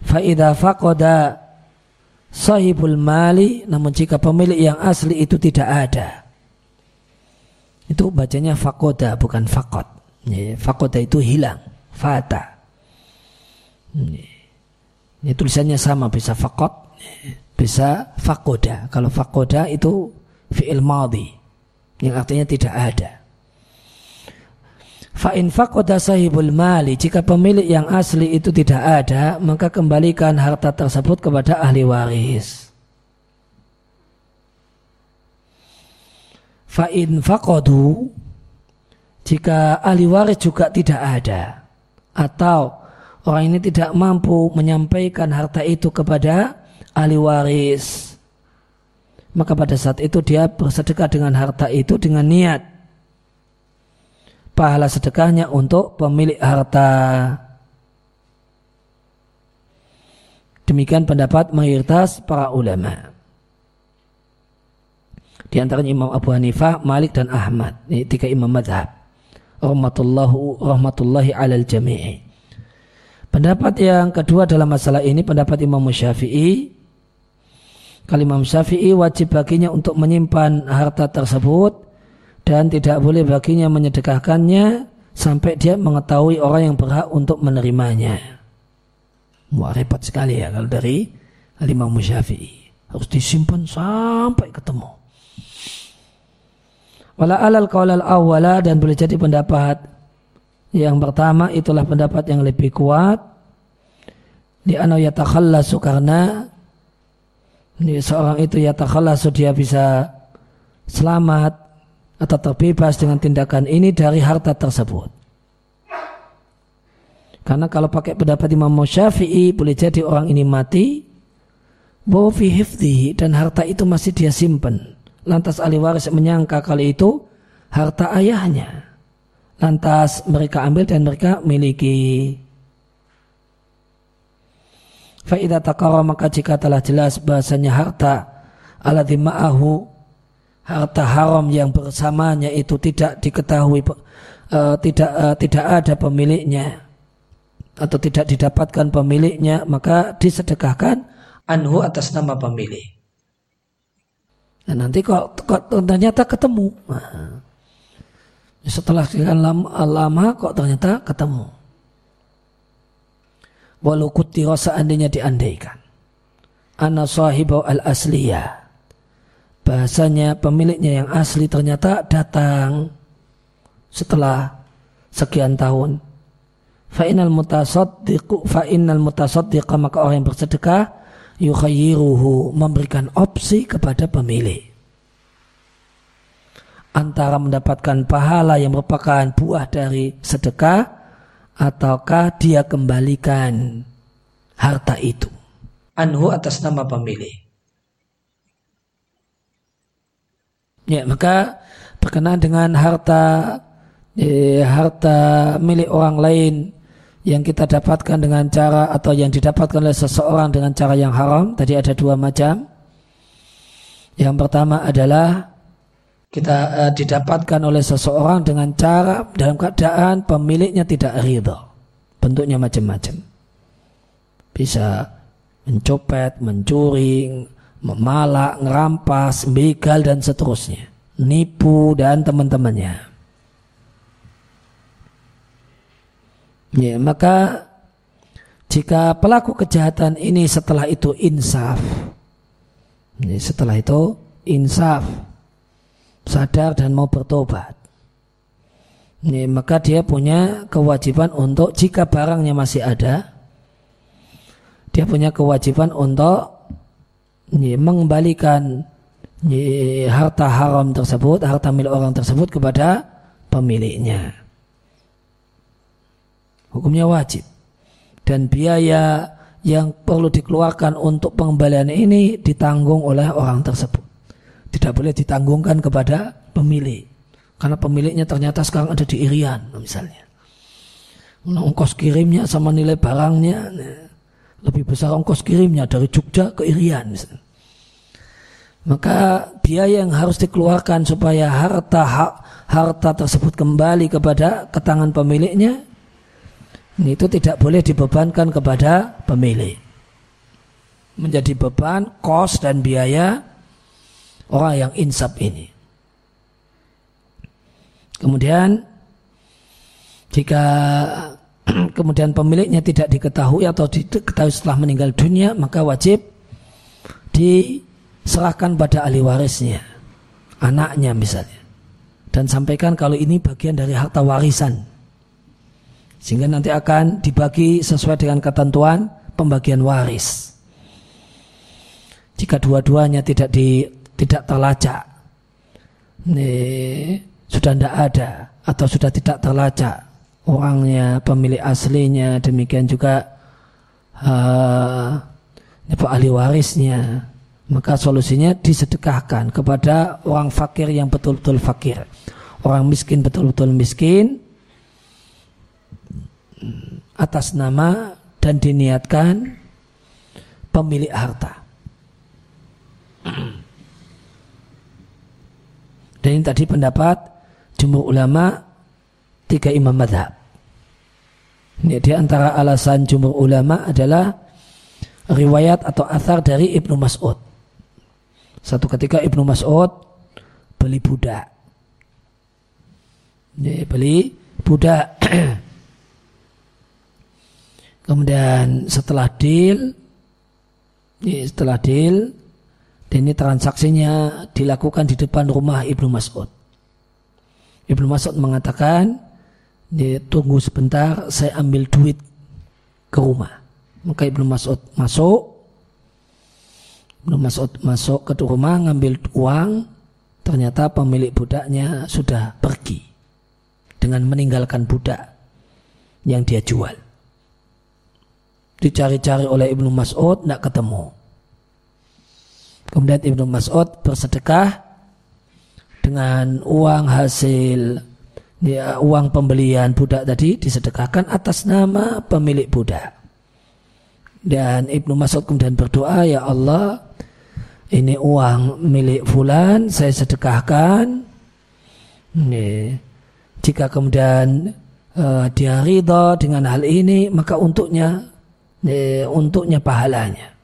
Faida fakoda sahibul mali namun jika pemilik yang asli itu tidak ada. Itu bacanya fakoda bukan fakot fakoda itu hilang fata. Ini tulisannya sama bisa fakot bisa fakoda. Kalau fakoda itu fi'il madhi yang artinya tidak ada. Fa'in fakoda sahibul mali Jika pemilik yang asli itu tidak ada Maka kembalikan harta tersebut kepada ahli waris. Fa'in fakodu Jika ahli waris juga tidak ada Atau orang ini tidak mampu menyampaikan harta itu kepada ahli waris Maka pada saat itu dia bersedekah dengan harta itu dengan niat pahala sedekahnya untuk pemilik harta. Demikian pendapat mayoritas para ulama. Di antara Imam Abu Hanifah, Malik dan Ahmad. Ini tiga imam madhab. Rahmatullahu, rahmatullahi alal jami'i. Pendapat yang kedua dalam masalah ini pendapat Imam Syafi'i. Kalau Imam Syafi'i wajib baginya untuk menyimpan harta tersebut dan tidak boleh baginya menyedekahkannya sampai dia mengetahui orang yang berhak untuk menerimanya. Wah repot sekali ya kalau dari Imam Syafi'i. Harus disimpan sampai ketemu. Wala alal qaulal awwala dan boleh jadi pendapat yang pertama itulah pendapat yang lebih kuat di anau yatakhallasu karena ini seorang itu yatakhallasu dia bisa selamat atau terbebas dengan tindakan ini dari harta tersebut. Karena kalau pakai pendapat Imam Syafi'i boleh jadi orang ini mati dan harta itu masih dia simpan Lantas ahli waris menyangka kali itu harta ayahnya. Lantas mereka ambil dan mereka miliki. Faidah takara maka jika telah jelas bahasanya harta ala ma'ahu harta haram yang bersamanya itu tidak diketahui uh, tidak uh, tidak ada pemiliknya atau tidak didapatkan pemiliknya maka disedekahkan anhu atas nama pemilik. Nah, nanti kok, kok ternyata ketemu. Nah, setelah sekian lama, lama kok ternyata ketemu. Walau kutiro seandainya diandaikan. Ana sahibau al-asliyah. Bahasanya pemiliknya yang asli ternyata datang setelah sekian tahun. Fa'inal mutasaddiqu fa'inal mutasaddiqa maka orang yang bersedekah yukhayyiruhu memberikan opsi kepada pemilik antara mendapatkan pahala yang merupakan buah dari sedekah ataukah dia kembalikan harta itu? Anhu atas nama pemilik ya maka berkenaan dengan harta eh, harta milik orang lain yang kita dapatkan dengan cara atau yang didapatkan oleh seseorang dengan cara yang haram tadi ada dua macam. Yang pertama adalah kita uh, didapatkan oleh seseorang dengan cara dalam keadaan pemiliknya tidak ridho bentuknya macam-macam. Bisa mencopet, mencuri, memalak, ngerampas, begal dan seterusnya. Nipu dan teman-temannya. Ya, maka jika pelaku kejahatan ini setelah itu insaf, ya, setelah itu insaf, sadar dan mau bertobat, ya, maka dia punya kewajiban untuk jika barangnya masih ada, dia punya kewajiban untuk ya, mengembalikan ya, harta haram tersebut, harta milik orang tersebut kepada pemiliknya. Hukumnya wajib. Dan biaya yang perlu dikeluarkan untuk pengembalian ini ditanggung oleh orang tersebut tidak boleh ditanggungkan kepada pemilik karena pemiliknya ternyata sekarang ada di Irian misalnya nah, ongkos kirimnya sama nilai barangnya nah, lebih besar ongkos kirimnya dari Jogja ke Irian misalnya. maka biaya yang harus dikeluarkan supaya harta harta tersebut kembali kepada ketangan pemiliknya itu tidak boleh dibebankan kepada pemilik. Menjadi beban, kos dan biaya orang yang insaf ini. Kemudian jika kemudian pemiliknya tidak diketahui atau diketahui setelah meninggal dunia, maka wajib diserahkan pada ahli warisnya, anaknya misalnya. Dan sampaikan kalau ini bagian dari harta warisan sehingga nanti akan dibagi sesuai dengan ketentuan pembagian waris. Jika dua-duanya tidak di tidak terlacak, ini sudah tidak ada atau sudah tidak terlacak orangnya, pemilik aslinya, demikian juga uh, ahli warisnya, maka solusinya disedekahkan kepada orang fakir yang betul-betul fakir, orang miskin betul-betul miskin, atas nama dan diniatkan pemilik harta. Dan ini tadi pendapat jumhur ulama tiga imam madhab. Ini di antara alasan jumhur ulama adalah riwayat atau athar dari Ibnu Mas'ud. Satu ketika Ibnu Mas'ud beli budak. Beli budak Kemudian setelah deal, setelah deal, dan ini transaksinya dilakukan di depan rumah Ibnu Mas'ud. Ibnu Mas'ud mengatakan, tunggu sebentar, saya ambil duit ke rumah. Maka Ibnu Mas'ud masuk, Ibnu Mas'ud masuk ke rumah ngambil uang, ternyata pemilik budaknya sudah pergi dengan meninggalkan budak yang dia jual. Dicari-cari oleh Ibnu Mas'ud, tidak ketemu. Kemudian Ibnu Mas'ud bersedekah dengan uang hasil ya, uang pembelian budak tadi disedekahkan atas nama pemilik budak. Dan Ibnu Mas'ud kemudian berdoa, Ya Allah, ini uang milik fulan, saya sedekahkan. Ini, jika kemudian uh, dia ridha dengan hal ini, maka untuknya, ini, untuknya pahalanya.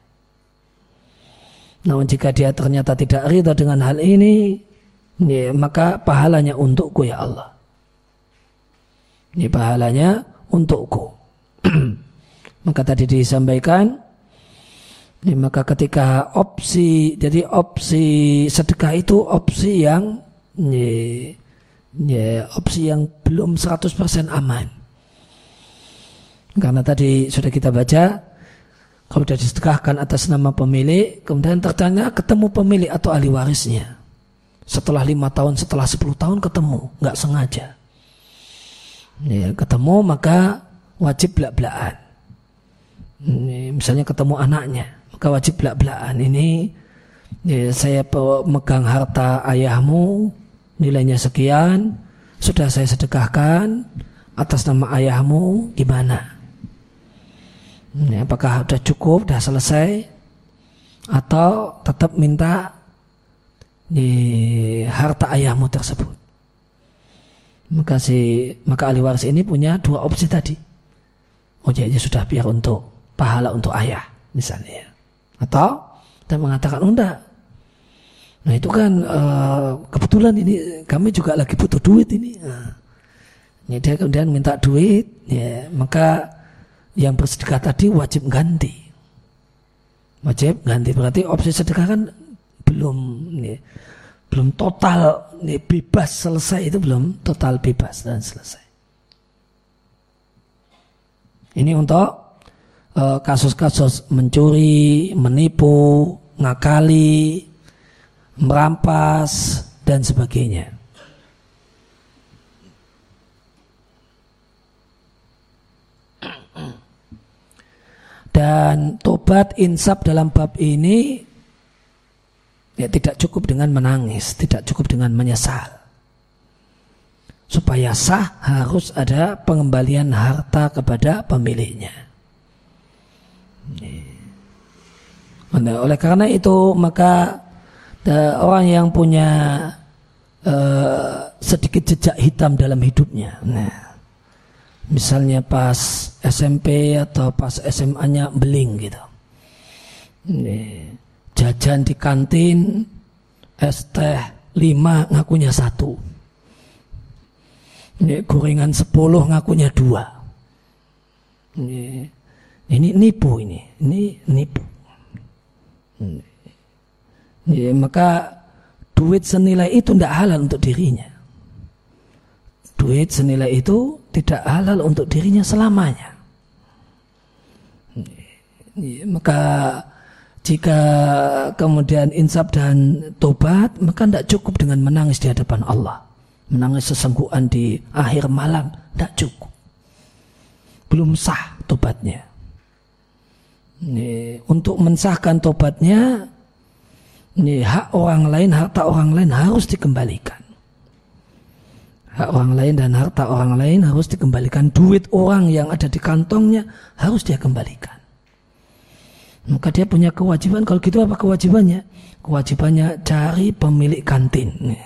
Namun jika dia ternyata tidak ridha dengan hal ini, ya, maka pahalanya untukku ya Allah. Ini pahalanya untukku. maka tadi disampaikan, ya, maka ketika opsi, jadi opsi sedekah itu opsi yang, ya, ya, opsi yang belum 100% aman. Karena tadi sudah kita baca, sudah disedekahkan atas nama pemilik, kemudian tertanya ketemu pemilik atau ahli warisnya. Setelah lima tahun, setelah sepuluh tahun ketemu, nggak sengaja. Ya, ketemu maka wajib belak-belakan. Misalnya ketemu anaknya, maka wajib belak-belakan. Ini ya, saya megang harta ayahmu, nilainya sekian, sudah saya sedekahkan atas nama ayahmu, gimana? Ya, apakah sudah cukup, sudah selesai, atau tetap minta di harta ayahmu tersebut? Maka si maka ahli waris ini punya dua opsi tadi. Oh jadi sudah biar untuk pahala untuk ayah misalnya. Atau kita mengatakan oh, enggak. Nah itu kan uh, kebetulan ini kami juga lagi butuh duit ini. Nah, ini dia kemudian minta duit, ya maka yang bersedekah tadi wajib ganti. Wajib ganti berarti opsi sedekah kan belum nih, belum total nih, bebas selesai itu belum total bebas dan selesai. Ini untuk eh, kasus-kasus uh, mencuri, menipu, ngakali, merampas dan sebagainya. Dan tobat insaf dalam bab ini ya tidak cukup dengan menangis, tidak cukup dengan menyesal. Supaya sah harus ada pengembalian harta kepada pemiliknya. Nah, oleh karena itu maka orang yang punya uh, sedikit jejak hitam dalam hidupnya. Nah, misalnya pas SMP atau pas SMA-nya beling gitu. Jajan di kantin es teh lima ngakunya satu. Ini gorengan sepuluh ngakunya dua. Ini, ini nipu ini, ini nipu. Ini, maka duit senilai itu tidak halal untuk dirinya. Duit senilai itu tidak halal untuk dirinya selamanya. Maka jika kemudian insaf dan tobat, maka tidak cukup dengan menangis di hadapan Allah. Menangis sesengguhan di akhir malam, tidak cukup. Belum sah tobatnya. Untuk mensahkan tobatnya, hak orang lain, harta orang lain harus dikembalikan hak orang lain dan harta orang lain harus dikembalikan. Duit orang yang ada di kantongnya harus dia kembalikan. Maka dia punya kewajiban. Kalau gitu apa kewajibannya? Kewajibannya cari pemilik kantin.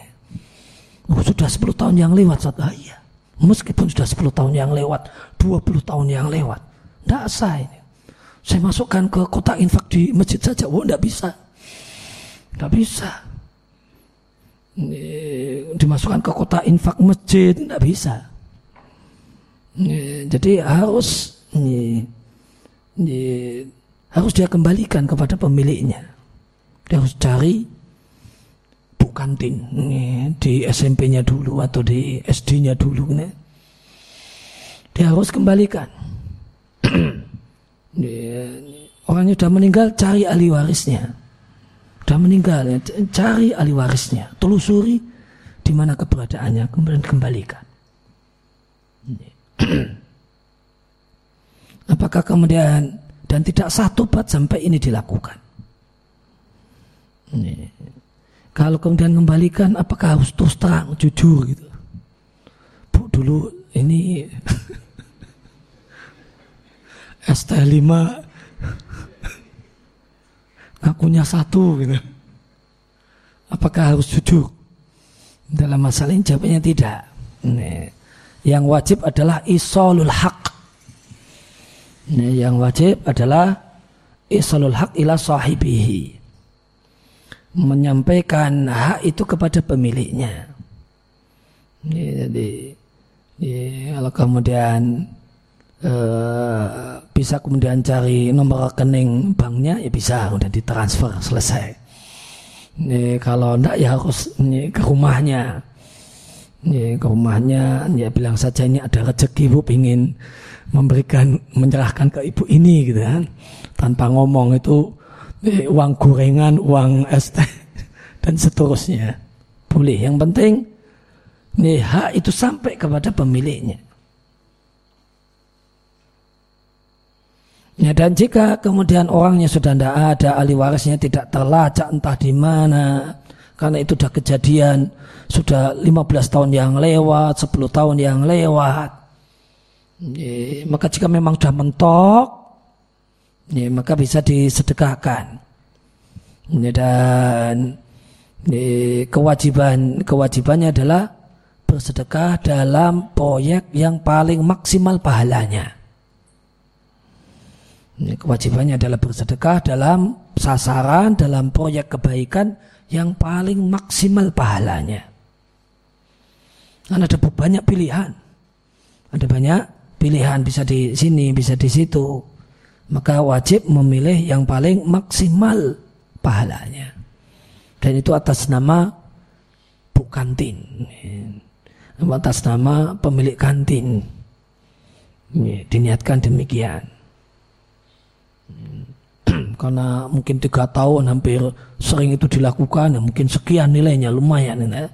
Oh, sudah 10 tahun yang lewat. Ah, iya. Meskipun sudah 10 tahun yang lewat, 20 tahun yang lewat. Tidak sah ini. Saya masukkan ke kotak infak di masjid saja. Oh, tidak bisa. Tidak bisa dimasukkan ke kota infak masjid tidak bisa. Jadi harus harus dia kembalikan kepada pemiliknya. Dia harus cari kantin di SMP-nya dulu atau di SD-nya dulu dia harus kembalikan. Orangnya sudah meninggal cari ahli warisnya sudah meninggal ya, cari ahli warisnya telusuri di mana keberadaannya kemudian kembalikan. Apakah kemudian dan tidak satu bat sampai ini dilakukan? Kalau kemudian kembalikan, apakah harus terus terang, jujur gitu? Bu dulu ini ST5 ngakunya satu gitu. Apakah harus jujur? Dalam masalah ini jawabnya tidak. Yang wajib adalah isolul haq. Yang wajib adalah isolul haq ila sahibihi menyampaikan hak itu kepada pemiliknya. Jadi, ya, kalau kemudian uh, bisa kemudian cari nomor rekening banknya ya bisa udah ditransfer selesai. Ya, kalau enggak ya harus ya, ke rumahnya. Ya, ke rumahnya ya bilang saja ini ada rezeki bu ingin memberikan menyerahkan ke ibu ini gitu kan tanpa ngomong itu eh, uang gorengan, uang es teh dan seterusnya. Boleh. Yang penting nih hak itu sampai kepada pemiliknya. Ya, dan jika kemudian orangnya sudah tidak ada, ahli warisnya tidak terlacak entah di mana, karena itu sudah kejadian, sudah 15 tahun yang lewat, 10 tahun yang lewat, ya, maka jika memang sudah mentok, ya, maka bisa disedekahkan ya, dan ya, kewajiban kewajibannya adalah bersedekah dalam proyek yang paling maksimal pahalanya. Ya, kewajibannya adalah bersedekah dalam sasaran, dalam proyek kebaikan yang paling maksimal pahalanya. Karena ada banyak pilihan. Ada banyak pilihan bisa di sini, bisa di situ maka wajib memilih yang paling maksimal pahalanya. Dan itu atas nama bu kantin. Atas nama pemilik kantin. Diniatkan demikian. Karena mungkin tiga tahun hampir sering itu dilakukan, ya mungkin sekian nilainya lumayan. Ya.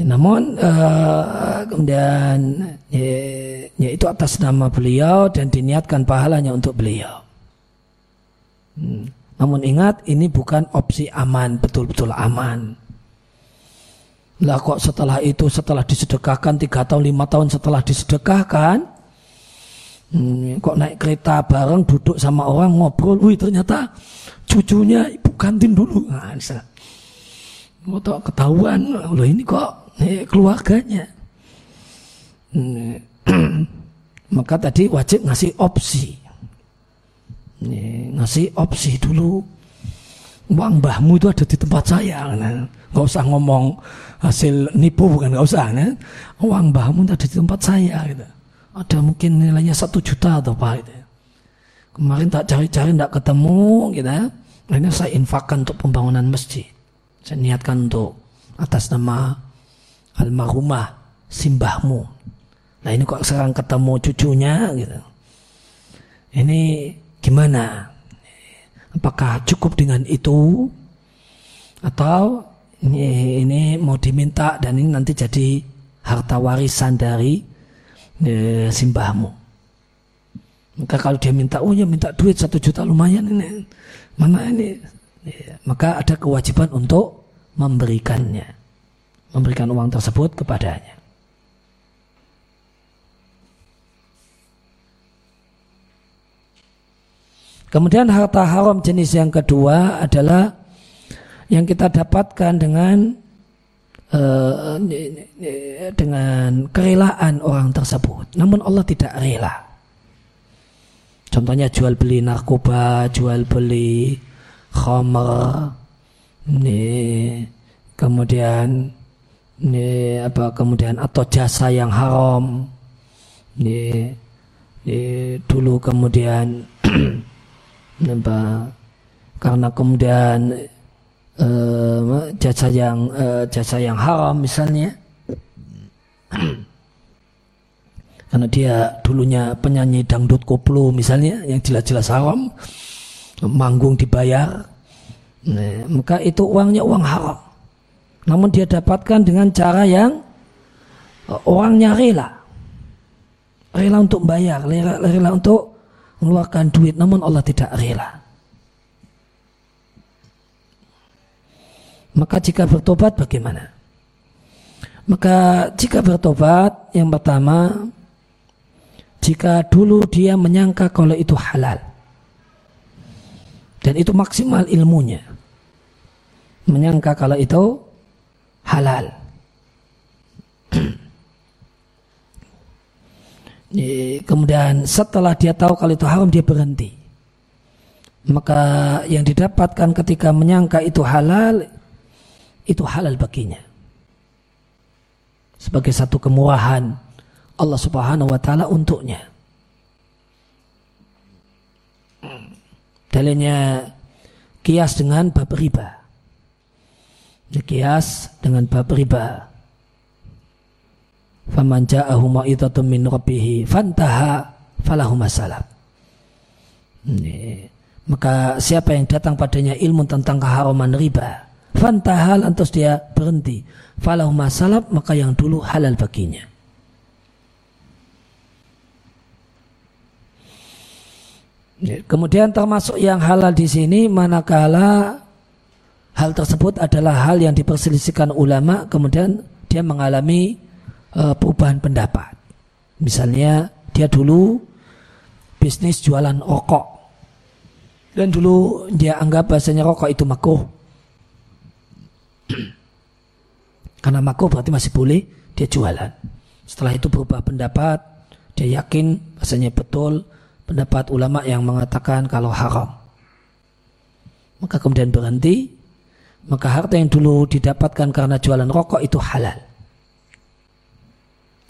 Namun uh, kemudian ya, ya itu atas nama beliau dan diniatkan pahalanya untuk beliau. Hmm. Namun ingat ini bukan opsi aman, betul-betul aman. Lah kok setelah itu setelah disedekahkan tiga tahun lima tahun setelah disedekahkan hmm, kok naik kereta bareng duduk sama orang ngobrol, wih ternyata cucunya ibu kantin dulu. Nah, Mau ketahuan, loh ini kok eh, keluarganya. Hmm. Maka tadi wajib ngasih opsi. ngasih opsi dulu. Uang mbahmu itu ada di tempat saya. Nah, gak usah ngomong hasil nipu bukan gak usah. Nah. Uang mbahmu ada di tempat saya. Gitu. Ada mungkin nilainya satu juta atau apa gitu. Kemarin tak cari-cari tidak ketemu gitu. Akhirnya saya infakkan untuk pembangunan masjid. Saya niatkan untuk atas nama almarhumah simbahmu. Nah ini kok sekarang ketemu cucunya gitu. Ini gimana? Apakah cukup dengan itu? Atau ini, ini mau diminta dan ini nanti jadi harta warisan dari e, simbahmu. Maka kalau dia minta, oh ya minta duit satu juta lumayan ini. Mana ini? Ya, maka ada kewajiban untuk memberikannya memberikan uang tersebut kepadanya. Kemudian harta haram jenis yang kedua adalah yang kita dapatkan dengan uh, dengan kerelaan orang tersebut. Namun Allah tidak rela. Contohnya jual beli narkoba, jual beli khamr, kemudian ini apa kemudian atau jasa yang haram ini, ini dulu kemudian apa karena kemudian uh, jasa yang uh, jasa yang haram misalnya. Karena dia dulunya penyanyi dangdut koplo misalnya yang jelas-jelas haram. Manggung dibayar. Nah, maka itu uangnya uang haram. Namun dia dapatkan dengan cara yang orangnya rela. Rela untuk bayar rela, rela untuk mengeluarkan duit. Namun Allah tidak rela maka jika bertobat bagaimana? Maka jika bertobat yang pertama jika dulu dia menyangka kalau itu halal dan itu maksimal ilmunya menyangka kalau itu halal. Kemudian setelah dia tahu kalau itu haram dia berhenti. Maka yang didapatkan ketika menyangka itu halal itu halal baginya. Sebagai satu kemurahan Allah Subhanahu wa taala untuknya. Dalilnya kias dengan bab riba. Kias dengan bab riba. Faman ja'ahu ma'idatun min rabbih fantaha falahu masalam maka siapa yang datang padanya ilmu tentang keharaman riba fantaha lantas dia berhenti falahu masalam maka yang dulu halal baginya Kemudian termasuk yang halal di sini manakala hal tersebut adalah hal yang diperselisihkan ulama kemudian dia mengalami uh, perubahan pendapat. Misalnya dia dulu bisnis jualan rokok dan dulu dia anggap bahasanya rokok itu makruh. Karena makruh berarti masih boleh dia jualan. Setelah itu berubah pendapat, dia yakin bahasanya betul pendapat ulama yang mengatakan kalau haram. Maka kemudian berhenti, maka harta yang dulu didapatkan karena jualan rokok itu halal.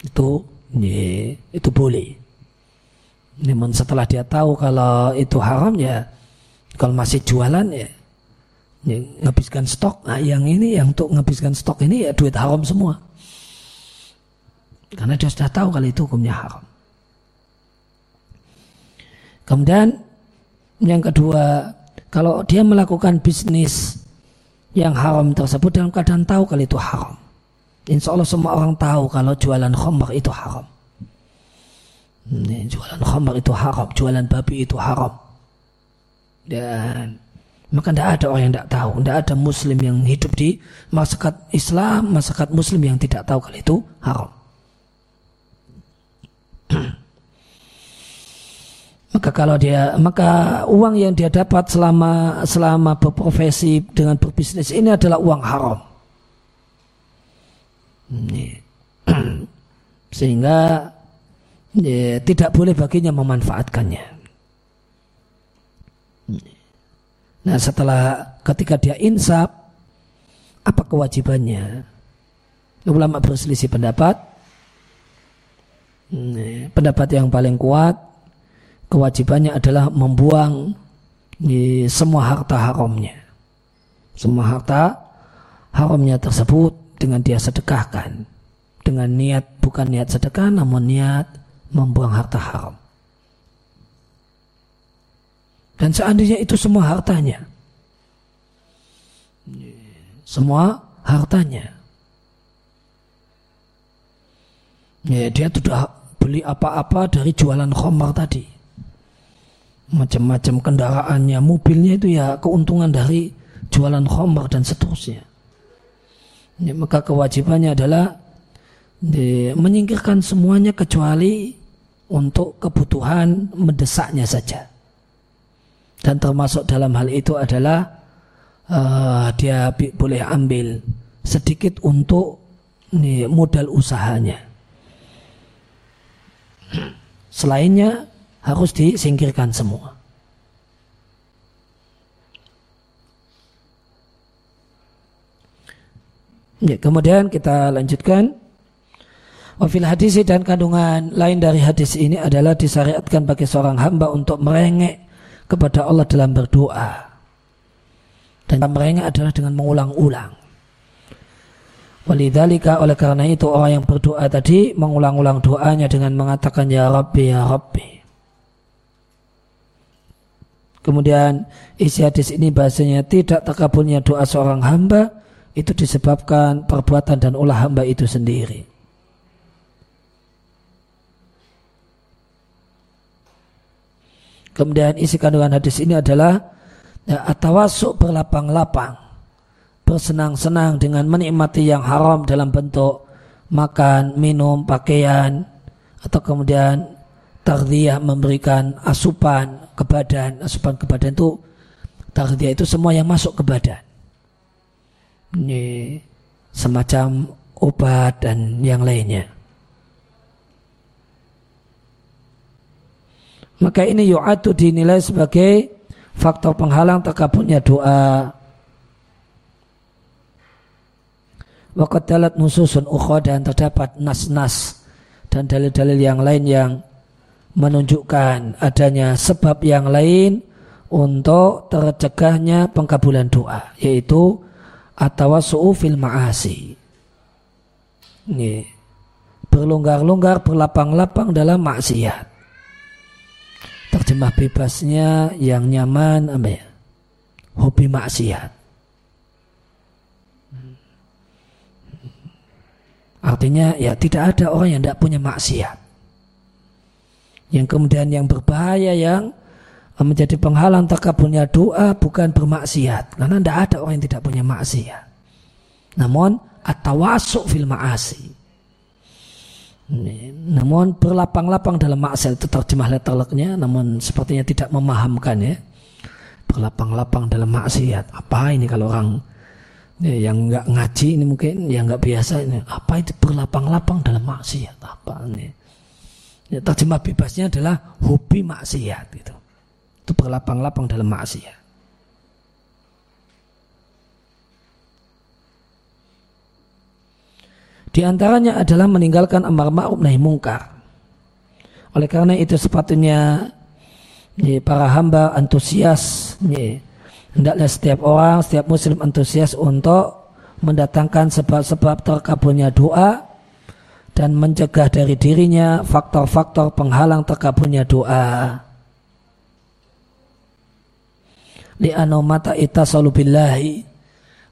Itu ya, itu boleh. Namun setelah dia tahu kalau itu haram ya kalau masih jualan ya, ya ngabiskan stok. Nah, yang ini yang untuk ngabiskan stok ini ya duit haram semua. Karena dia sudah tahu kalau itu hukumnya haram. Kemudian yang kedua, kalau dia melakukan bisnis yang haram tersebut dalam keadaan tahu kalau itu haram. Insya Allah semua orang tahu kalau jualan khamr itu haram. Ini, jualan khamr itu haram, jualan babi itu haram. Dan maka tidak ada orang yang tidak tahu, tidak ada muslim yang hidup di masyarakat Islam, masyarakat muslim yang tidak tahu kalau itu haram. maka kalau dia maka uang yang dia dapat selama selama berprofesi dengan berbisnis ini adalah uang haram. Sehingga ya, tidak boleh baginya memanfaatkannya nah setelah ketika dia insaf apa kewajibannya ulama berselisih pendapat pendapat yang paling kuat kewajibannya adalah membuang di semua harta haramnya. Semua harta haramnya tersebut dengan dia sedekahkan. Dengan niat bukan niat sedekah namun niat membuang harta haram. Dan seandainya itu semua hartanya. Semua hartanya. Ya, dia sudah beli apa-apa dari jualan khamar tadi macam-macam kendaraannya, mobilnya itu ya keuntungan dari jualan khamr dan seterusnya. Ya, maka kewajibannya adalah ya, menyingkirkan semuanya kecuali untuk kebutuhan mendesaknya saja. Dan termasuk dalam hal itu adalah uh, dia boleh ambil sedikit untuk ya, modal usahanya. Selainnya harus disingkirkan semua. Ya, kemudian kita lanjutkan. Wafil hadis dan kandungan lain dari hadis ini adalah disyariatkan bagi seorang hamba untuk merengek kepada Allah dalam berdoa. dan mereka adalah dengan mengulang-ulang. Walidhalika oleh karena itu orang yang berdoa tadi mengulang-ulang doanya dengan mengatakan Ya Rabbi Ya Rabbi. Kemudian isi hadis ini bahasanya tidak terkabulnya doa seorang hamba itu disebabkan perbuatan dan ulah hamba itu sendiri. Kemudian isi kandungan hadis ini adalah ya, atawasuk berlapang-lapang bersenang-senang dengan menikmati yang haram dalam bentuk makan, minum, pakaian, atau kemudian tardiyah memberikan asupan ke badan. Asupan ke badan itu tardiyah itu semua yang masuk ke badan. Ini semacam obat dan yang lainnya. Maka ini yu'atu dinilai sebagai faktor penghalang terkabulnya doa Wakat dalat nususun ukhra dan terdapat nas-nas dan dalil-dalil yang lain yang menunjukkan adanya sebab yang lain untuk tercegahnya pengkabulan doa yaitu atawasu'u fil ma'asi. Ini berlonggar-longgar berlapang-lapang dalam maksiat. Terjemah bebasnya yang nyaman apa ya? Hobi maksiat. Artinya ya tidak ada orang yang tidak punya maksiat. Yang kemudian yang berbahaya yang menjadi penghalang terkabulnya doa bukan bermaksiat. Karena tidak ada orang yang tidak punya maksiat. Namun atawasuk fil ma'asi. Namun berlapang-lapang dalam maksiat itu terjemah letterleknya namun sepertinya tidak memahamkan ya. Berlapang-lapang dalam maksiat. Apa ini kalau orang Ya, yang nggak ngaji ini mungkin yang nggak biasa ini? Apa itu berlapang-lapang dalam maksiat? Apa ini? Ya, terjemah bebasnya adalah hobi maksiat gitu. Itu berlapang-lapang dalam maksiat di antaranya adalah meninggalkan amar ma'ruf nahi mungkar oleh karena itu sepatutnya ya, para hamba antusias ya, Hendaklah setiap orang, setiap muslim antusias untuk mendatangkan sebab-sebab terkabulnya doa dan mencegah dari dirinya faktor-faktor penghalang terkabulnya doa. Li'ano mata itasalu billahi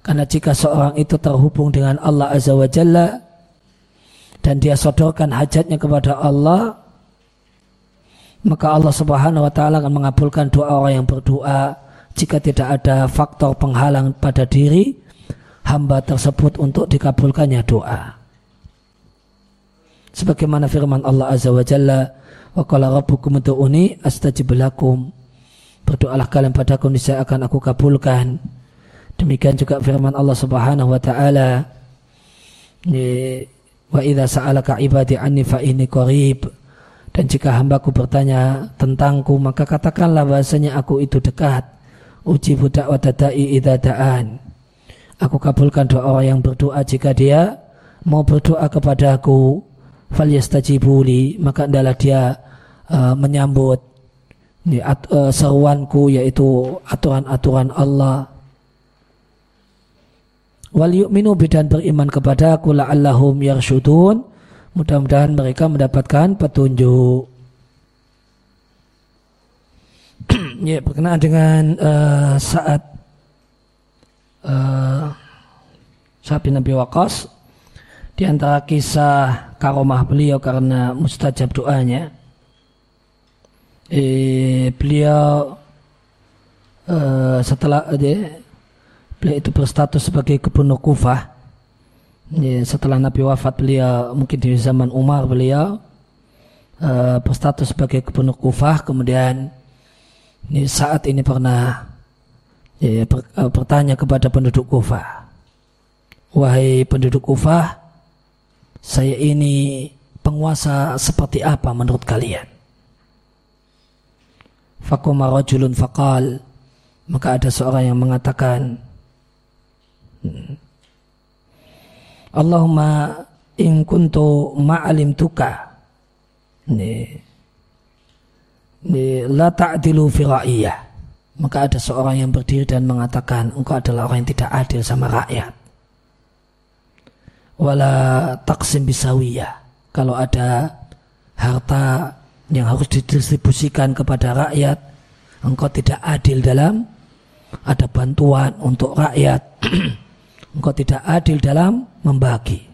karena jika seorang itu terhubung dengan Allah Azza wa Jalla dan dia sodorkan hajatnya kepada Allah maka Allah Subhanahu wa taala akan mengabulkan doa orang yang berdoa jika tidak ada faktor penghalang pada diri hamba tersebut untuk dikabulkannya doa. Sebagaimana firman Allah Azza wa Jalla, "Wa qala rabbukum ud'uni astajib lakum." Berdoalah kalian padaku niscaya akan aku kabulkan. Demikian juga firman Allah Subhanahu wa taala, "Wa idza sa'alaka ibadi anni fa inni qarib." Dan jika hambaku bertanya tentangku, maka katakanlah bahasanya aku itu dekat uji budak wadadai idha da'an. Aku kabulkan doa orang yang berdoa jika dia mau berdoa kepada aku. Fal yastajibuli. Maka adalah dia uh, menyambut uh, seruanku yaitu aturan-aturan Allah. Wal yu'minu bidan beriman kepada aku la'allahum yarsyudun. Mudah-mudahan mereka mendapatkan petunjuk. ya berkenaan dengan uh, saat uh, saat bin Nabi Waqas di antara kisah karomah beliau karena mustajab doanya eh, beliau uh, setelah uh, beliau itu berstatus sebagai gubernur Kufah ya, setelah Nabi wafat beliau mungkin di zaman Umar beliau uh, berstatus sebagai gubernur Kufah kemudian ini saat ini pernah ya, ber, uh, bertanya kepada penduduk Kufah. Wahai penduduk Kufah, saya ini penguasa seperti apa menurut kalian? Fakuma rajulun faqal maka ada seorang yang mengatakan Allahumma in kuntu ma'alim tuka la ta'dilu fi ra'iyah. maka ada seorang yang berdiri dan mengatakan engkau adalah orang yang tidak adil sama rakyat. Wala taksim bisawiyah. Kalau ada harta yang harus didistribusikan kepada rakyat engkau tidak adil dalam ada bantuan untuk rakyat engkau tidak adil dalam membagi.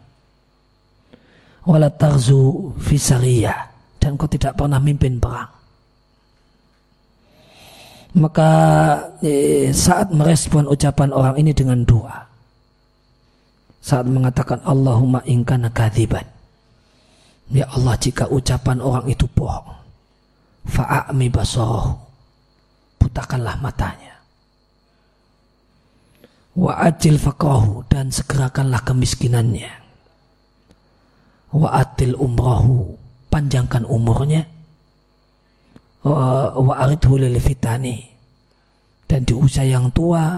Wala tarzu fisariyah dan engkau tidak pernah mimpin perang. Maka eh, saat merespon ucapan orang ini dengan doa saat mengatakan Allahumma ingkana kadziban. Ya Allah jika ucapan orang itu bohong fa'ami basarahu butakanlah matanya wa ajil faqrahu dan segerakanlah kemiskinannya. Wa atil umrahu panjangkan umurnya. Wa aridhu lil fitani dan di usia yang tua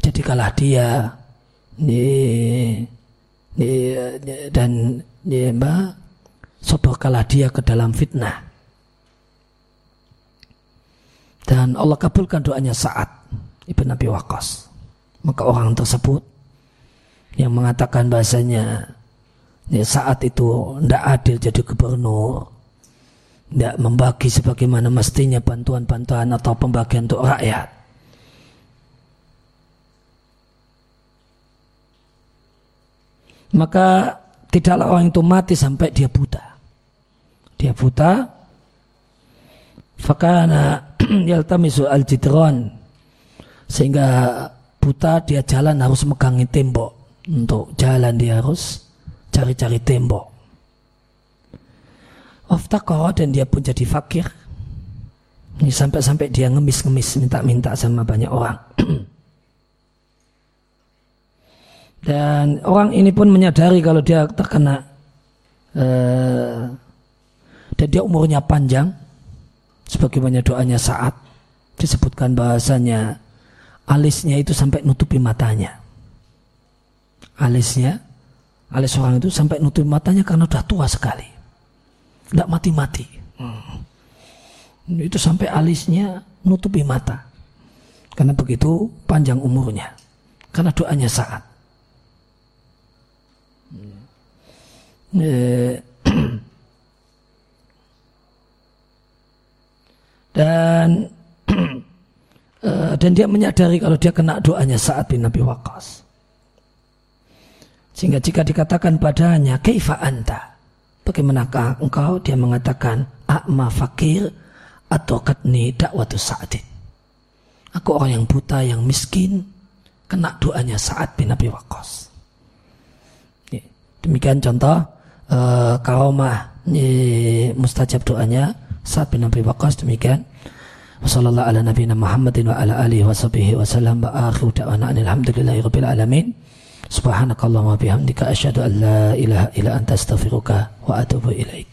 jadikanlah dia ni, ni, dan ni, mbak sodorkalah dia ke dalam fitnah. Dan Allah kabulkan doanya saat Ibn Nabi Waqas maka orang tersebut yang mengatakan bahasanya ya, saat itu tidak adil jadi gubernur tidak membagi sebagaimana mestinya bantuan-bantuan atau pembagian untuk rakyat. Maka tidaklah orang itu mati sampai dia buta. Dia buta. Fakana yaltamisu al-jidron. Sehingga buta dia jalan harus megangi tembok. Untuk jalan dia harus cari-cari tembok. Waftaqara dan dia pun jadi fakir. Ini sampai-sampai dia ngemis-ngemis minta-minta sama banyak orang. dan orang ini pun menyadari kalau dia terkena uh, dan dia umurnya panjang sebagaimana doanya saat disebutkan bahasanya alisnya itu sampai nutupi matanya alisnya alis orang itu sampai nutupi matanya karena sudah tua sekali tidak mati-mati. Hmm. Itu sampai alisnya nutupi mata. Karena begitu panjang umurnya. Karena doanya saat. Hmm. Eh, dan eh, dan dia menyadari kalau dia kena doanya saat bin Nabi Waqas. Sehingga jika dikatakan padanya, kaifa anta? Bagaimanakah engkau? Dia mengatakan, Akma fakir atau katni dakwatu sa'adin. Aku orang yang buta, yang miskin, kena doanya saat bin Nabi Waqqas. Demikian contoh uh, karomah mustajab doanya saat bin Nabi Waqqas demikian. وصلى الله على نبينا محمد وعلى آله وصحبه وسلم. وآخر دعوانا أن الحمد لله رب العالمين سبحانك اللهم وبحمدك أشهد أن لا إله إلا أنت أستغفرك وأتوب إليك